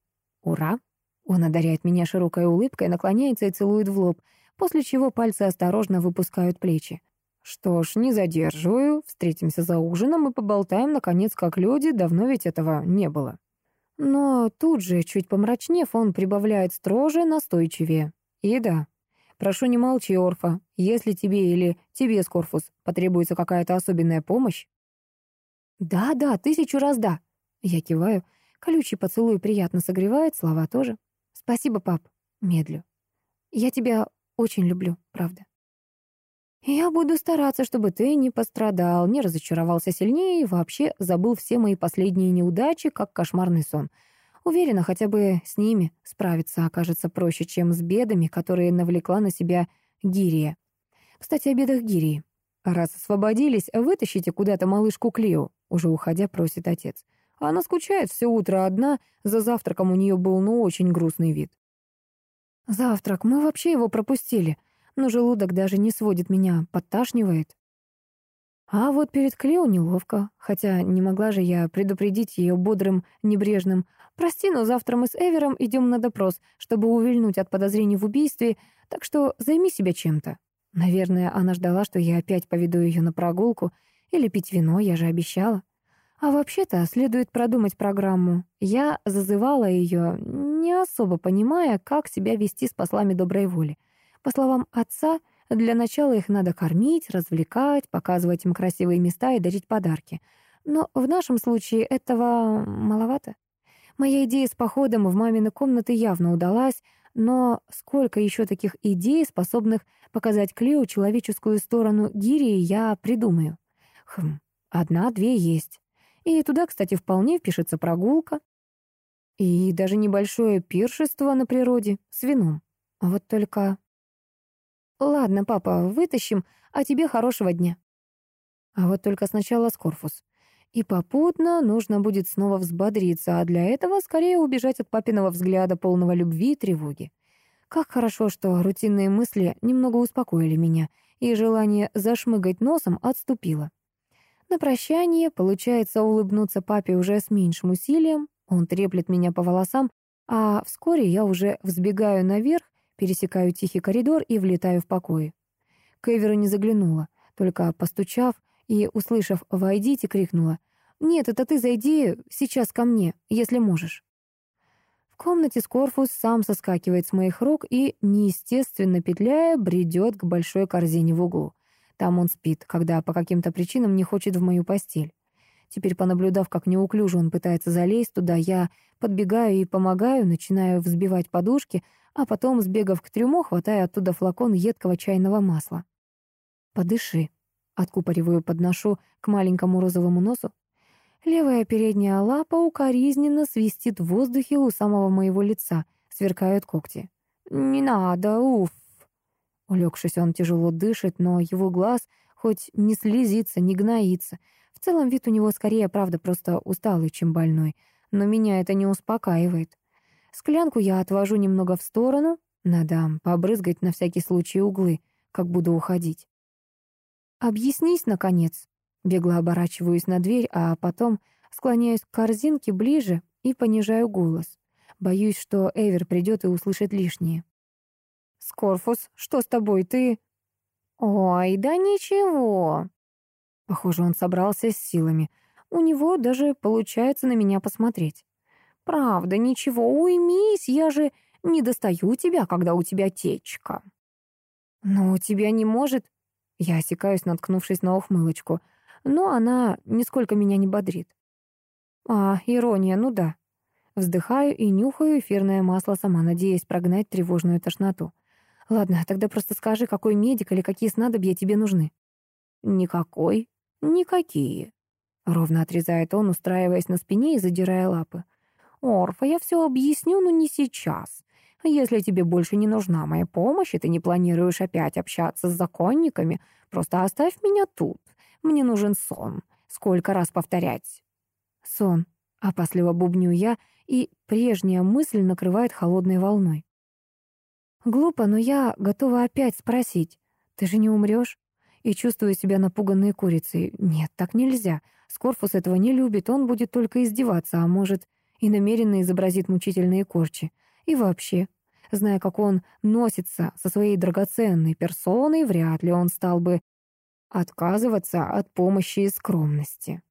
Ура! Он одаряет меня широкой улыбкой, наклоняется и целует в лоб, после чего пальцы осторожно выпускают плечи. Что ж, не задерживаю, встретимся за ужином и поболтаем, наконец, как люди, давно ведь этого не было. Но тут же, чуть помрачнев, он прибавляет строже, настойчивее. И да, Прошу, не молчи, Орфа. Если тебе или тебе, Скорфус, потребуется какая-то особенная помощь... Да, да, тысячу раз да. Я киваю. Колючий поцелуй приятно согревает, слова тоже. Спасибо, пап. Медлю. Я тебя очень люблю, правда. Я буду стараться, чтобы ты не пострадал, не разочаровался сильнее и вообще забыл все мои последние неудачи, как кошмарный сон. Уверена, хотя бы с ними справиться окажется проще, чем с бедами, которые навлекла на себя Гирия. Кстати, о бедах Гирии. Раз освободились, вытащите куда-то малышку Клео, уже уходя просит отец. Она скучает все утро одна, за завтраком у нее был ну очень грустный вид. Завтрак, мы вообще его пропустили, но желудок даже не сводит меня, подташнивает. А вот перед Клео неловко, хотя не могла же я предупредить ее бодрым, небрежным «Прости, но завтра мы с Эвером идем на допрос, чтобы увильнуть от подозрений в убийстве, так что займи себя чем-то». Наверное, она ждала, что я опять поведу ее на прогулку или пить вино, я же обещала. А вообще-то следует продумать программу. Я зазывала ее, не особо понимая, как себя вести с послами доброй воли. По словам отца, для начала их надо кормить, развлекать, показывать им красивые места и дарить подарки. Но в нашем случае этого маловато. Моя идея с походом в мамины комнаты явно удалась, но сколько еще таких идей, способных показать Клео человеческую сторону гири, я придумаю. Хм, одна-две есть. И туда, кстати, вполне впишется прогулка. И даже небольшое пиршество на природе с вином. Вот только «Ладно, папа, вытащим, а тебе хорошего дня». А вот только сначала Скорфус. И попутно нужно будет снова взбодриться, а для этого скорее убежать от папиного взгляда, полного любви и тревоги. Как хорошо, что рутинные мысли немного успокоили меня, и желание зашмыгать носом отступило. На прощание получается улыбнуться папе уже с меньшим усилием, он треплет меня по волосам, а вскоре я уже взбегаю наверх, пересекаю тихий коридор и влетаю в покои. К Эверу не заглянула, только постучав, и, услышав «войдите», крикнула «Нет, это ты зайди сейчас ко мне, если можешь». В комнате Скорфус сам соскакивает с моих рук и, неестественно петляя, бредет к большой корзине в углу. Там он спит, когда по каким-то причинам не хочет в мою постель. Теперь, понаблюдав, как неуклюже он пытается залезть туда, я подбегаю и помогаю, начинаю взбивать подушки, а потом, сбегав к трюму, хватаю оттуда флакон едкого чайного масла. «Подыши», Откупориваю, подношу к маленькому розовому носу. Левая передняя лапа укоризненно свистит в воздухе у самого моего лица. Сверкают когти. «Не надо, уф!» Улегшись, он тяжело дышит, но его глаз хоть не слезится, не гноится. В целом вид у него скорее, правда, просто усталый, чем больной. Но меня это не успокаивает. Склянку я отвожу немного в сторону. Надо побрызгать на всякий случай углы, как буду уходить. «Объяснись, наконец!» Бегло оборачиваюсь на дверь, а потом склоняюсь к корзинке ближе и понижаю голос. Боюсь, что Эвер придет и услышит лишнее. «Скорфус, что с тобой, ты...» «Ой, да ничего!» Похоже, он собрался с силами. У него даже получается на меня посмотреть. «Правда, ничего, уймись, я же не достаю тебя, когда у тебя течка». «Но у тебя не может...» Я осекаюсь, наткнувшись на ухмылочку, но она нисколько меня не бодрит. А, ирония, ну да. Вздыхаю и нюхаю эфирное масло, сама надеясь прогнать тревожную тошноту. Ладно, тогда просто скажи, какой медик или какие снадобья тебе нужны. Никакой, никакие. Ровно отрезает он, устраиваясь на спине и задирая лапы. «Орфа, я все объясню, но не сейчас. Если тебе больше не нужна моя помощь, и ты не планируешь опять общаться с законниками, просто оставь меня тут. Мне нужен сон. Сколько раз повторять?» «Сон», — опасливо бубню я, и прежняя мысль накрывает холодной волной. Глупо, но я готова опять спросить. «Ты же не умрешь?» И чувствую себя напуганной курицей. Нет, так нельзя. Скорфус этого не любит, он будет только издеваться, а может, и намеренно изобразит мучительные корчи. И вообще, зная, как он носится со своей драгоценной персоной, вряд ли он стал бы отказываться от помощи и скромности.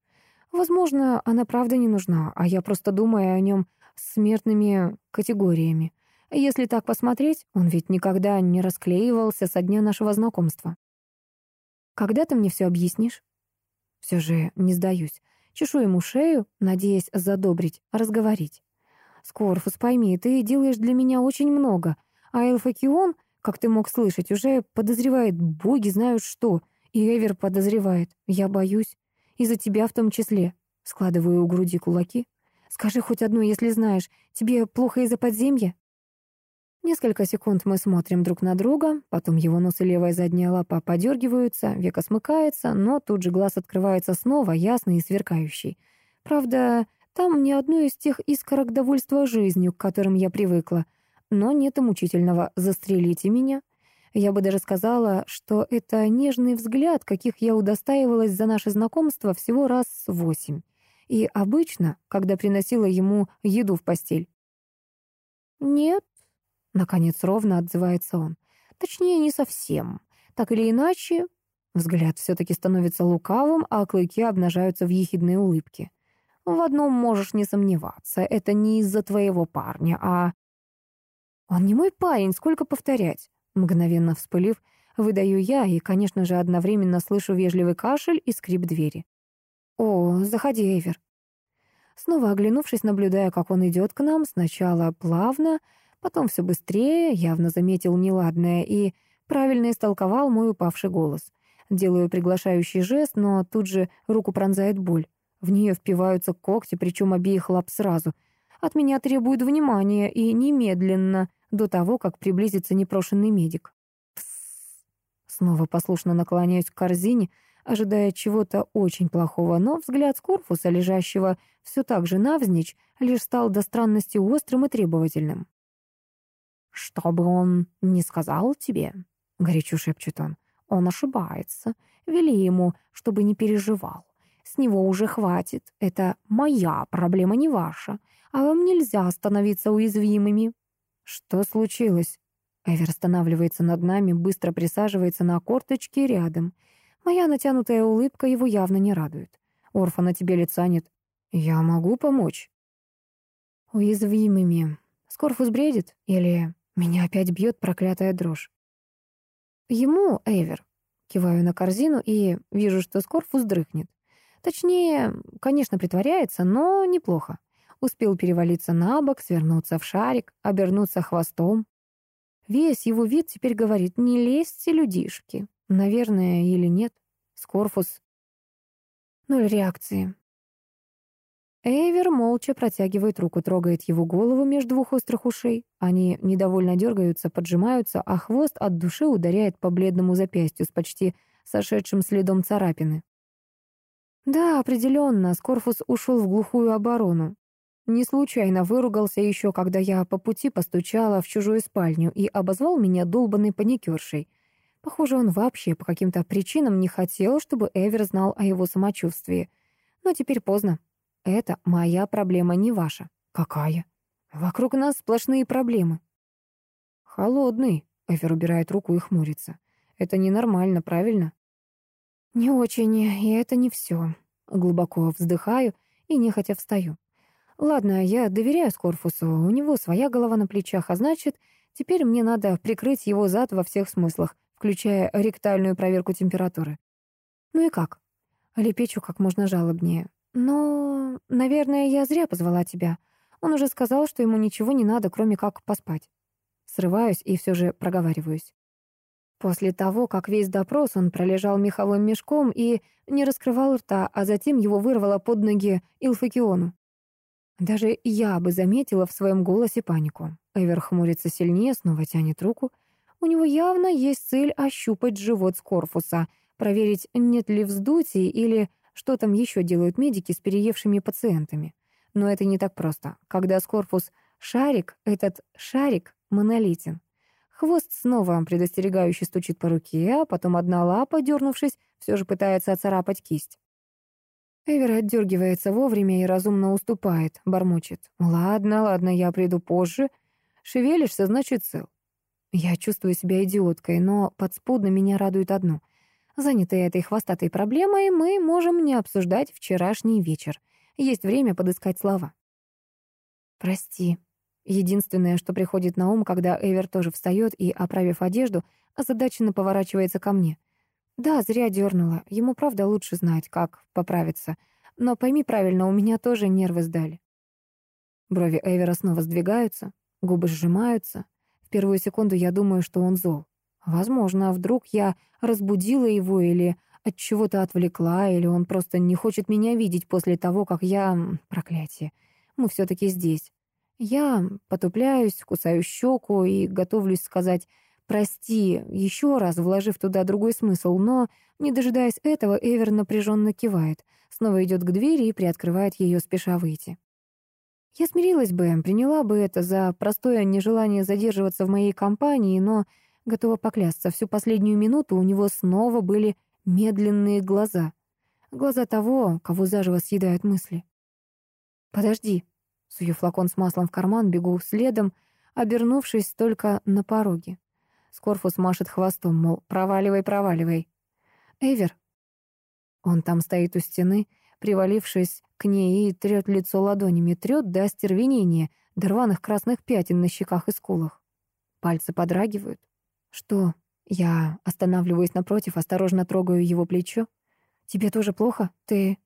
Возможно, она правда не нужна, а я просто думаю о нем смертными категориями. Если так посмотреть, он ведь никогда не расклеивался со дня нашего знакомства. Когда ты мне все объяснишь? Все же не сдаюсь. Чешу ему шею, надеясь задобрить, разговорить. Скорфус, пойми, ты делаешь для меня очень много, а Элфакион, как ты мог слышать, уже подозревает, боги знают что, и Эвер подозревает. Я боюсь. Из-за тебя в том числе. Складываю у груди кулаки. Скажи хоть одно, если знаешь. Тебе плохо из-за подземья? Несколько секунд мы смотрим друг на друга, потом его нос и левая задняя лапа подергиваются, века смыкается, но тут же глаз открывается снова, ясный и сверкающий. Правда, там ни одной из тех искорок довольства жизнью, к которым я привыкла. Но нет и мучительного «застрелите меня». Я бы даже сказала, что это нежный взгляд, каких я удостаивалась за наше знакомство всего раз восемь. И обычно, когда приносила ему еду в постель. «Нет», — наконец ровно отзывается он. «Точнее, не совсем. Так или иначе...» Взгляд все-таки становится лукавым, а клыки обнажаются в ехидной улыбке. В одном можешь не сомневаться, это не из-за твоего парня, а... Он не мой парень, сколько повторять? Мгновенно вспылив, выдаю я и, конечно же, одновременно слышу вежливый кашель и скрип двери. «О, заходи, Эвер». Снова оглянувшись, наблюдая, как он идет к нам, сначала плавно, потом все быстрее, явно заметил неладное и правильно истолковал мой упавший голос. Делаю приглашающий жест, но тут же руку пронзает боль. В нее впиваются когти, причем обеих лап сразу. От меня требуют внимания и немедленно, до того, как приблизится непрошенный медик. Псс. Снова послушно наклоняюсь к корзине, ожидая чего-то очень плохого, но взгляд Скорфуса, лежащего все так же навзничь, лишь стал до странности острым и требовательным. «Что бы он не сказал тебе?» — горячо шепчет он. «Он ошибается. Вели ему, чтобы не переживал. С него уже хватит. Это моя проблема, не ваша. А вам нельзя становиться уязвимыми». «Что случилось?» Эвер останавливается над нами, быстро присаживается на корточке рядом. Моя натянутая улыбка его явно не радует. Орфа на тебе лица нет. Я могу помочь? Уязвимыми. Скорфус бредит? Или меня опять бьет проклятая дрожь? Ему, Эвер. Киваю на корзину и вижу, что Скорфус дрыхнет. Точнее, конечно, притворяется, но неплохо. Успел перевалиться на бок, свернуться в шарик, обернуться хвостом. Весь его вид теперь говорит «не лезьте, людишки». Наверное, или нет. Скорфус. Ноль реакции. Эйвер молча протягивает руку, трогает его голову между двух острых ушей. Они недовольно дергаются, поджимаются, а хвост от души ударяет по бледному запястью с почти сошедшим следом царапины. Да, определенно, Скорфус ушел в глухую оборону. Не случайно выругался еще, когда я по пути постучала в чужую спальню и обозвал меня долбанной паникершей. Похоже, он вообще по каким-то причинам не хотел, чтобы Эвер знал о его самочувствии. Но теперь поздно. Это моя проблема, не ваша. Какая? Вокруг нас сплошные проблемы. Холодный. Эвер убирает руку и хмурится. Это ненормально, правильно? Не очень, и это не все. Глубоко вздыхаю и нехотя встаю. Ладно, я доверяю Скорфусу, у него своя голова на плечах, а значит, теперь мне надо прикрыть его зад во всех смыслах, включая ректальную проверку температуры. Ну и как? Лепечу как можно жалобнее. Но, наверное, я зря позвала тебя. Он уже сказал, что ему ничего не надо, кроме как поспать. Срываюсь и все же проговариваюсь. После того, как весь допрос он пролежал меховым мешком и не раскрывал рта, а затем его вырвало под ноги Илфакиону. Даже я бы заметила в своем голосе панику. Эвер хмурится сильнее, снова тянет руку. У него явно есть цель ощупать живот Скорфуса, проверить, нет ли вздутий или что там еще делают медики с переевшими пациентами. Но это не так просто. Когда Скорфус шарик, этот шарик монолитен. Хвост снова предостерегающе стучит по руке, а потом одна лапа, дернувшись, все же пытается оцарапать кисть. Эвер отдергивается вовремя и разумно уступает, бормочет. «Ладно, ладно, я приду позже. Шевелишься, значит, цел». Я чувствую себя идиоткой, но подспудно меня радует одно. Занятые этой хвостатой проблемой, мы можем не обсуждать вчерашний вечер. Есть время подыскать слова. «Прости». Единственное, что приходит на ум, когда Эвер тоже встает и, оправив одежду, озадаченно поворачивается ко мне — да, зря дернула. Ему, правда, лучше знать, как поправиться. Но пойми правильно, у меня тоже нервы сдали. Брови Эвера снова сдвигаются, губы сжимаются. В первую секунду я думаю, что он зол. Возможно, а вдруг я разбудила его или от чего-то отвлекла, или он просто не хочет меня видеть после того, как я... Проклятие. Мы все-таки здесь. Я потупляюсь, кусаю щеку и готовлюсь сказать «Прости», еще раз вложив туда другой смысл, но, не дожидаясь этого, Эвер напряженно кивает, снова идет к двери и приоткрывает ее, спеша выйти. Я смирилась бы, приняла бы это за простое нежелание задерживаться в моей компании, но, готова поклясться, всю последнюю минуту у него снова были медленные глаза. Глаза того, кого заживо съедают мысли. «Подожди», — сую флакон с маслом в карман, бегу следом, обернувшись только на пороге. Скорфус машет хвостом, мол, проваливай, проваливай. Эвер. Он там стоит у стены, привалившись к ней и трет лицо ладонями, трет до остервенения, до рваных красных пятен на щеках и скулах. Пальцы подрагивают. Что? Я останавливаюсь напротив, осторожно трогаю его плечо. Тебе тоже плохо? Ты...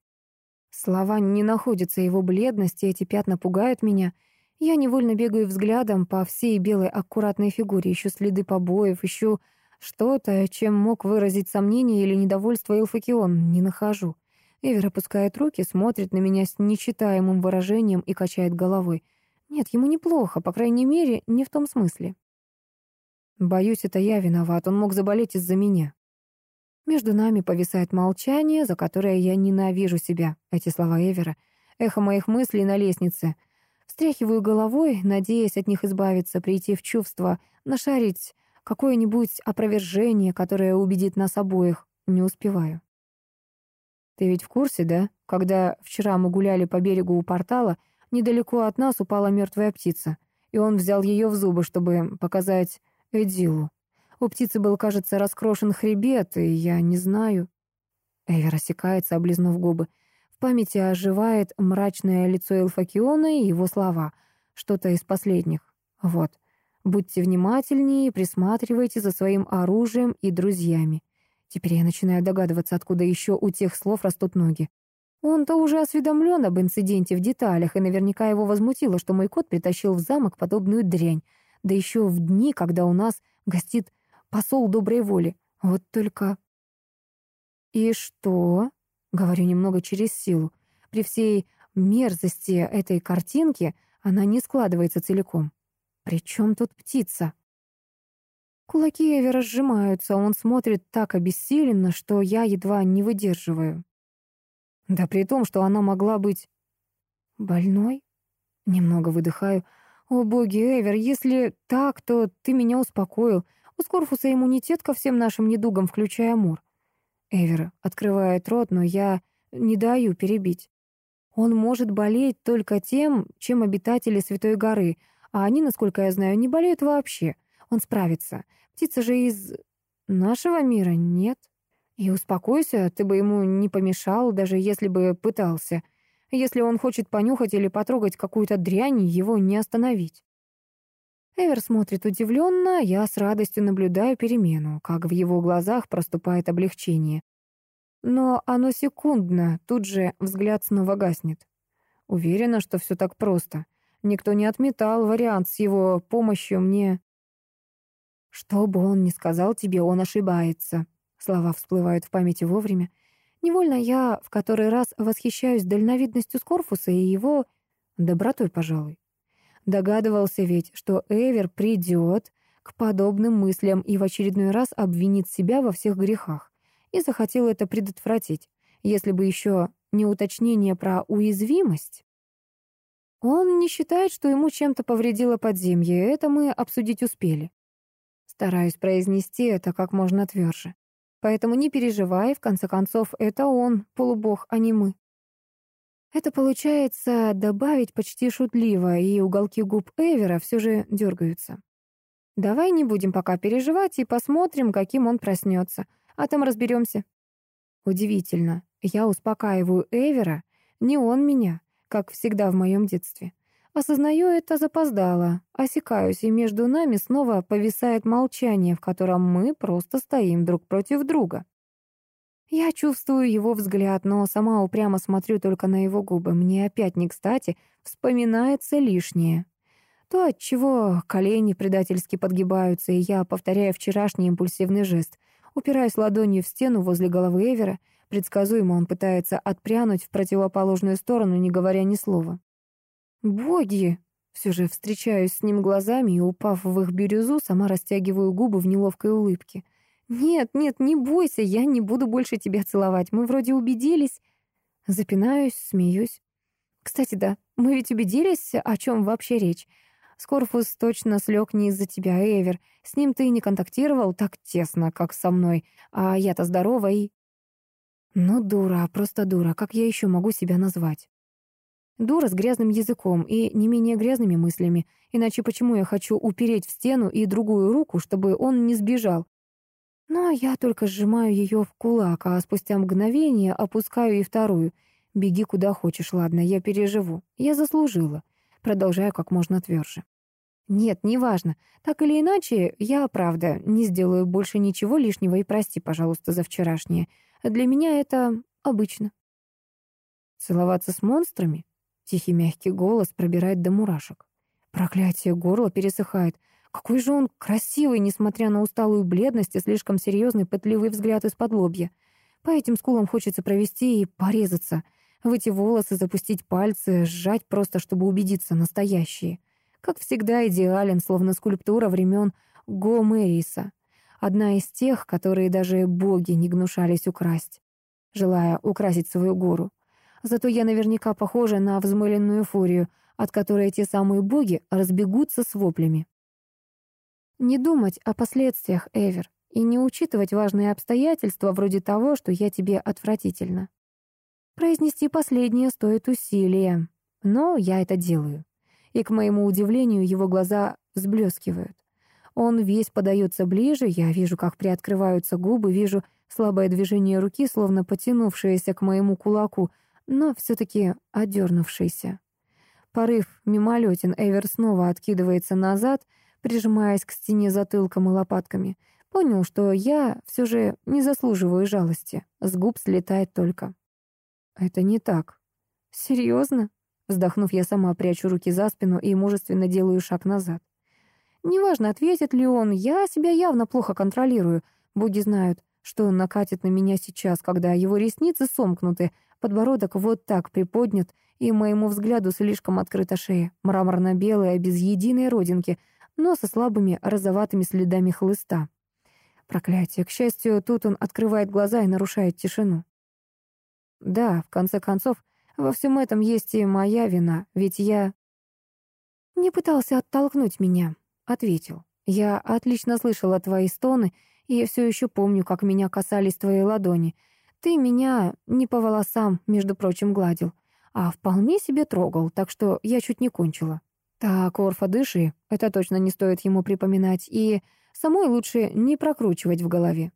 Слова не находятся, его бледность, и эти пятна пугают меня — я невольно бегаю взглядом по всей белой аккуратной фигуре, ищу следы побоев, ищу что-то, чем мог выразить сомнение или недовольство Илфакион. Не нахожу. Эвер опускает руки, смотрит на меня с нечитаемым выражением и качает головой. Нет, ему неплохо, по крайней мере, не в том смысле. Боюсь, это я виноват, он мог заболеть из-за меня. Между нами повисает молчание, за которое я ненавижу себя. Эти слова Эвера — эхо моих мыслей на лестнице. Встряхиваю головой, надеясь от них избавиться, прийти в чувство, нашарить какое-нибудь опровержение, которое убедит нас обоих. Не успеваю. Ты ведь в курсе, да? Когда вчера мы гуляли по берегу у портала, недалеко от нас упала мертвая птица, и он взял ее в зубы, чтобы показать Эдилу. У птицы был, кажется, раскрошен хребет, и я не знаю. Эвер осекается, облизнув губы. В памяти оживает мрачное лицо Элфакиона и его слова. Что-то из последних. Вот. Будьте внимательнее, присматривайте за своим оружием и друзьями. Теперь я начинаю догадываться, откуда еще у тех слов растут ноги. Он-то уже осведомлен об инциденте в деталях, и наверняка его возмутило, что мой кот притащил в замок подобную дрянь. Да еще в дни, когда у нас гостит посол доброй воли. Вот только... «И что?» — говорю немного через силу. При всей мерзости этой картинки она не складывается целиком. «При чем тут птица?» Кулаки Эвера сжимаются, он смотрит так обессиленно, что я едва не выдерживаю. Да при том, что она могла быть... Больной? Немного выдыхаю. О боги, Эвер, если так, то ты меня успокоил. У Скорфуса иммунитет ко всем нашим недугам, включая мур. Эвер открывает рот, но я не даю перебить. Он может болеть только тем, чем обитатели Святой горы, а они, насколько я знаю, не болеют вообще. Он справится. Птица же из нашего мира, нет? И успокойся, ты бы ему не помешал, даже если бы пытался. Если он хочет понюхать или потрогать какую-то дрянь, его не остановить. Эвер смотрит удивленно, я с радостью наблюдаю перемену, как в его глазах проступает облегчение. Но оно секундно, тут же взгляд снова гаснет. Уверена, что все так просто. Никто не отметал вариант с его помощью мне. Что бы он ни сказал тебе, он ошибается. Слова всплывают в памяти вовремя. Невольно я в который раз восхищаюсь дальновидностью Скорфуса и его добротой, пожалуй. Догадывался ведь, что Эвер придет к подобным мыслям и в очередной раз обвинит себя во всех грехах. И захотел это предотвратить, если бы еще не уточнение про уязвимость. Он не считает, что ему чем-то повредило подземье, это мы обсудить успели. Стараюсь произнести это как можно тверже. Поэтому не переживай, в конце концов, это он, полубог, а не мы. Это получается добавить почти шутливо, и уголки губ Эвера все же дергаются. Давай не будем пока переживать и посмотрим, каким он проснется, а там разберемся. Удивительно, я успокаиваю Эвера, не он меня, как всегда в моем детстве. Осознаю это запоздало, осекаюсь, и между нами снова повисает молчание, в котором мы просто стоим друг против друга. Я чувствую его взгляд, но сама упрямо смотрю только на его губы. Мне опять не кстати вспоминается лишнее. То, от чего колени предательски подгибаются, и я повторяю вчерашний импульсивный жест. Упираясь ладонью в стену возле головы Эвера, предсказуемо он пытается отпрянуть в противоположную сторону, не говоря ни слова. Боги! Все же встречаюсь с ним глазами и, упав в их бирюзу, сама растягиваю губы в неловкой улыбке. «Нет, нет, не бойся, я не буду больше тебя целовать. Мы вроде убедились». Запинаюсь, смеюсь. «Кстати, да, мы ведь убедились, о чем вообще речь. Скорфус точно слег не из-за тебя, Эвер. С ним ты не контактировал так тесно, как со мной, а я-то здорова и...» «Ну, дура, просто дура, как я еще могу себя назвать?» Дура с грязным языком и не менее грязными мыслями. Иначе почему я хочу упереть в стену и другую руку, чтобы он не сбежал? Но я только сжимаю ее в кулак, а спустя мгновение опускаю и вторую. Беги куда хочешь, ладно, я переживу. Я заслужила. Продолжаю как можно тверже. Нет, неважно. Так или иначе, я, правда, не сделаю больше ничего лишнего и прости, пожалуйста, за вчерашнее. Для меня это обычно. Целоваться с монстрами? Тихий мягкий голос пробирает до мурашек. Проклятие, горло пересыхает. Какой же он красивый, несмотря на усталую бледность и слишком серьезный пытливый взгляд из-под лобья. По этим скулам хочется провести и порезаться. В эти волосы запустить пальцы, сжать просто, чтобы убедиться, настоящие. Как всегда идеален, словно скульптура времен Гомериса. одна из тех, которые даже боги не гнушались украсть, желая украсить свою гору. Зато я наверняка похожа на взмыленную фурию, от которой те самые боги разбегутся с воплями. Не думать о последствиях, Эвер, и не учитывать важные обстоятельства вроде того, что я тебе отвратительно. Произнести последнее стоит усилия, но я это делаю. И, к моему удивлению, его глаза взблескивают. Он весь подается ближе, я вижу, как приоткрываются губы, вижу слабое движение руки, словно потянувшееся к моему кулаку, но все-таки одернувшееся. Порыв мимолетен, Эвер снова откидывается назад, прижимаясь к стене затылком и лопатками. Понял, что я все же не заслуживаю жалости. С губ слетает только. Это не так. Серьезно? Вздохнув, я сама прячу руки за спину и мужественно делаю шаг назад. Неважно, ответит ли он, я себя явно плохо контролирую. Боги знают, что накатит на меня сейчас, когда его ресницы сомкнуты, подбородок вот так приподнят, и моему взгляду слишком открыта шея, мраморно-белая, без единой родинки, но со слабыми розоватыми следами хлыста. Проклятие. К счастью, тут он открывает глаза и нарушает тишину. Да, в конце концов, во всем этом есть и моя вина, ведь я... Не пытался оттолкнуть меня, ответил. Я отлично слышала твои стоны, и все еще помню, как меня касались твои ладони. Ты меня не по волосам, между прочим, гладил, а вполне себе трогал, так что я чуть не кончила. Так, Орфа, дыши, это точно не стоит ему припоминать, и самой лучше не прокручивать в голове.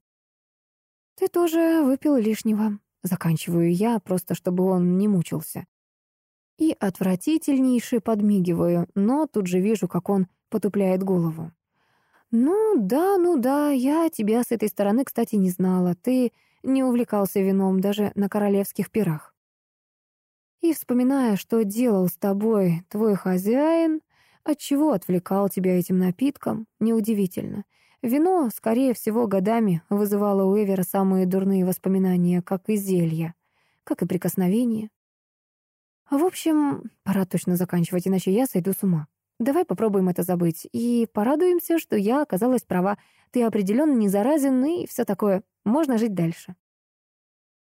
Ты тоже выпил лишнего, заканчиваю я, просто чтобы он не мучился. И отвратительнейше подмигиваю, но тут же вижу, как он потупляет голову. «Ну да, ну да, я тебя с этой стороны, кстати, не знала. Ты не увлекался вином даже на королевских пирах. И вспоминая, что делал с тобой твой хозяин, отчего отвлекал тебя этим напитком, неудивительно. Вино, скорее всего, годами вызывало у Эвера самые дурные воспоминания, как и зелья, как и прикосновения. В общем, пора точно заканчивать, иначе я сойду с ума. Давай попробуем это забыть и порадуемся, что я оказалась права. Ты определенно не заразен и все такое. Можно жить дальше.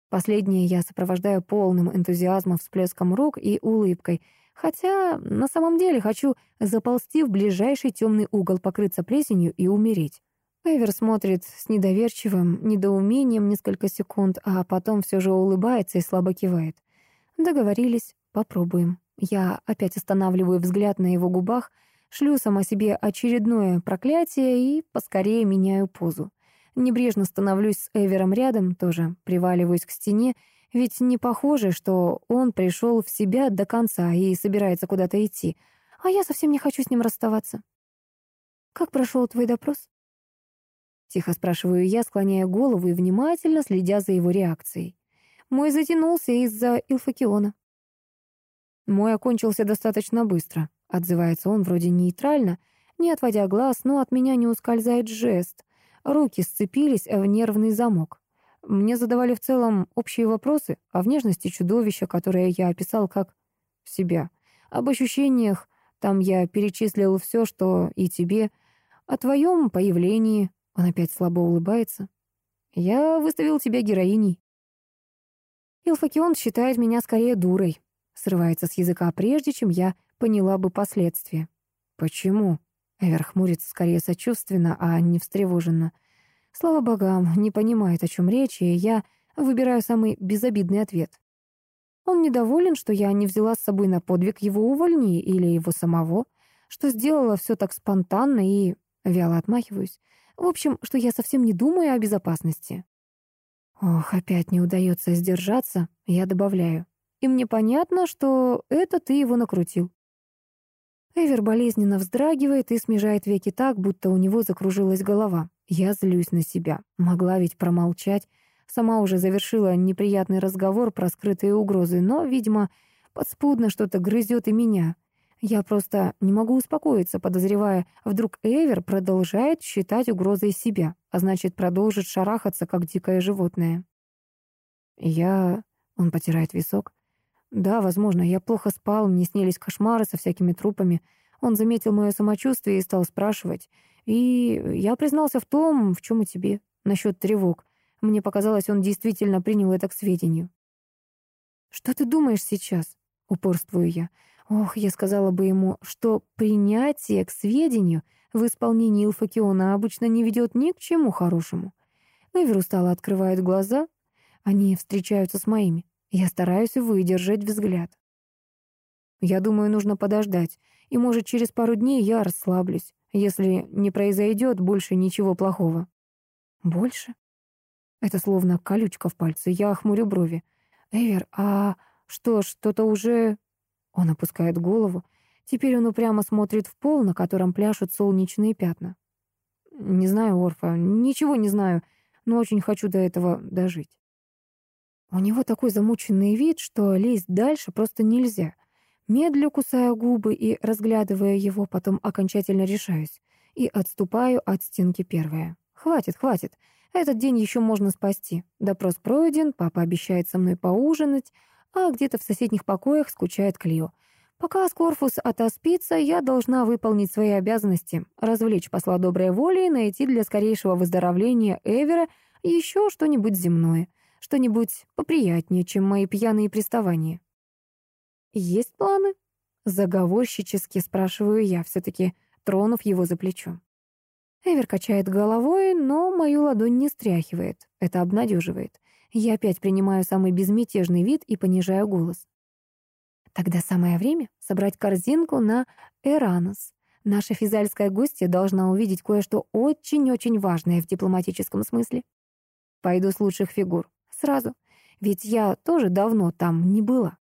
Последнее я сопровождаю полным энтузиазмом, всплеском рук и улыбкой, хотя на самом деле хочу заползти в ближайший темный угол, покрыться плесенью и умереть. Эвер смотрит с недоверчивым недоумением несколько секунд, а потом все же улыбается и слабо кивает. Договорились, попробуем. Я опять останавливаю взгляд на его губах, шлю сама себе очередное проклятие и поскорее меняю позу. Небрежно становлюсь с Эвером рядом, тоже приваливаюсь к стене, ведь не похоже, что он пришел в себя до конца и собирается куда-то идти, а я совсем не хочу с ним расставаться. «Как прошел твой допрос?» Тихо спрашиваю я, склоняя голову и внимательно следя за его реакцией. Мой затянулся из-за Илфакиона. Мой окончился достаточно быстро, отзывается он вроде нейтрально, не отводя глаз, но от меня не ускользает жест. Руки сцепились в нервный замок. Мне задавали в целом общие вопросы о внешности чудовища, которое я описал как себя. Об ощущениях, там я перечислил все, что и тебе. О твоем появлении, он опять слабо улыбается. Я выставил тебя героиней. Илфакион считает меня скорее дурой. Срывается с языка, прежде чем я поняла бы последствия. Почему? Эвер хмурится скорее сочувственно, а не встревоженно. Слава богам, не понимает, о чем речь, и я выбираю самый безобидный ответ. Он недоволен, что я не взяла с собой на подвиг его увольни или его самого, что сделала все так спонтанно и вяло отмахиваюсь. В общем, что я совсем не думаю о безопасности. Ох, опять не удается сдержаться, я добавляю. И мне понятно, что это ты его накрутил. Эвер болезненно вздрагивает и смежает веки так, будто у него закружилась голова. Я злюсь на себя. Могла ведь промолчать. Сама уже завершила неприятный разговор про скрытые угрозы, но, видимо, подспудно что-то грызет и меня. Я просто не могу успокоиться, подозревая, вдруг Эвер продолжает считать угрозой себя, а значит, продолжит шарахаться, как дикое животное. Я... Он потирает висок. Да, возможно, я плохо спал, мне снились кошмары со всякими трупами. Он заметил мое самочувствие и стал спрашивать. И я признался в том, в чем и тебе, насчет тревог. Мне показалось, он действительно принял это к сведению. «Что ты думаешь сейчас?» — упорствую я. Ох, я сказала бы ему, что принятие к сведению в исполнении Илфакиона обычно не ведет ни к чему хорошему. Эвер устало открывает глаза. Они встречаются с моими. Я стараюсь выдержать взгляд. Я думаю, нужно подождать, и, может, через пару дней я расслаблюсь, если не произойдет больше ничего плохого. Больше? Это словно колючка в пальце. Я охмурю брови. Эвер, а что, что-то уже... Он опускает голову. Теперь он упрямо смотрит в пол, на котором пляшут солнечные пятна. Не знаю, Орфа, ничего не знаю, но очень хочу до этого дожить. У него такой замученный вид, что лезть дальше просто нельзя. Медлю, кусая губы и разглядывая его, потом окончательно решаюсь и отступаю от стенки первая. Хватит, хватит. Этот день еще можно спасти. Допрос пройден, папа обещает со мной поужинать, а где-то в соседних покоях скучает Клио. Пока Скорфус отоспится, я должна выполнить свои обязанности, развлечь посла доброй воли и найти для скорейшего выздоровления Эвера еще что-нибудь земное, что-нибудь поприятнее, чем мои пьяные приставания. «Есть планы?» — заговорщически спрашиваю я, все-таки тронув его за плечо. Эвер качает головой, но мою ладонь не стряхивает. Это обнадеживает. Я опять принимаю самый безмятежный вид и понижаю голос. Тогда самое время собрать корзинку на Эранос. Наша физальская гостья должна увидеть кое-что очень-очень важное в дипломатическом смысле. Пойду с лучших фигур. Сразу. Ведь я тоже давно там не была.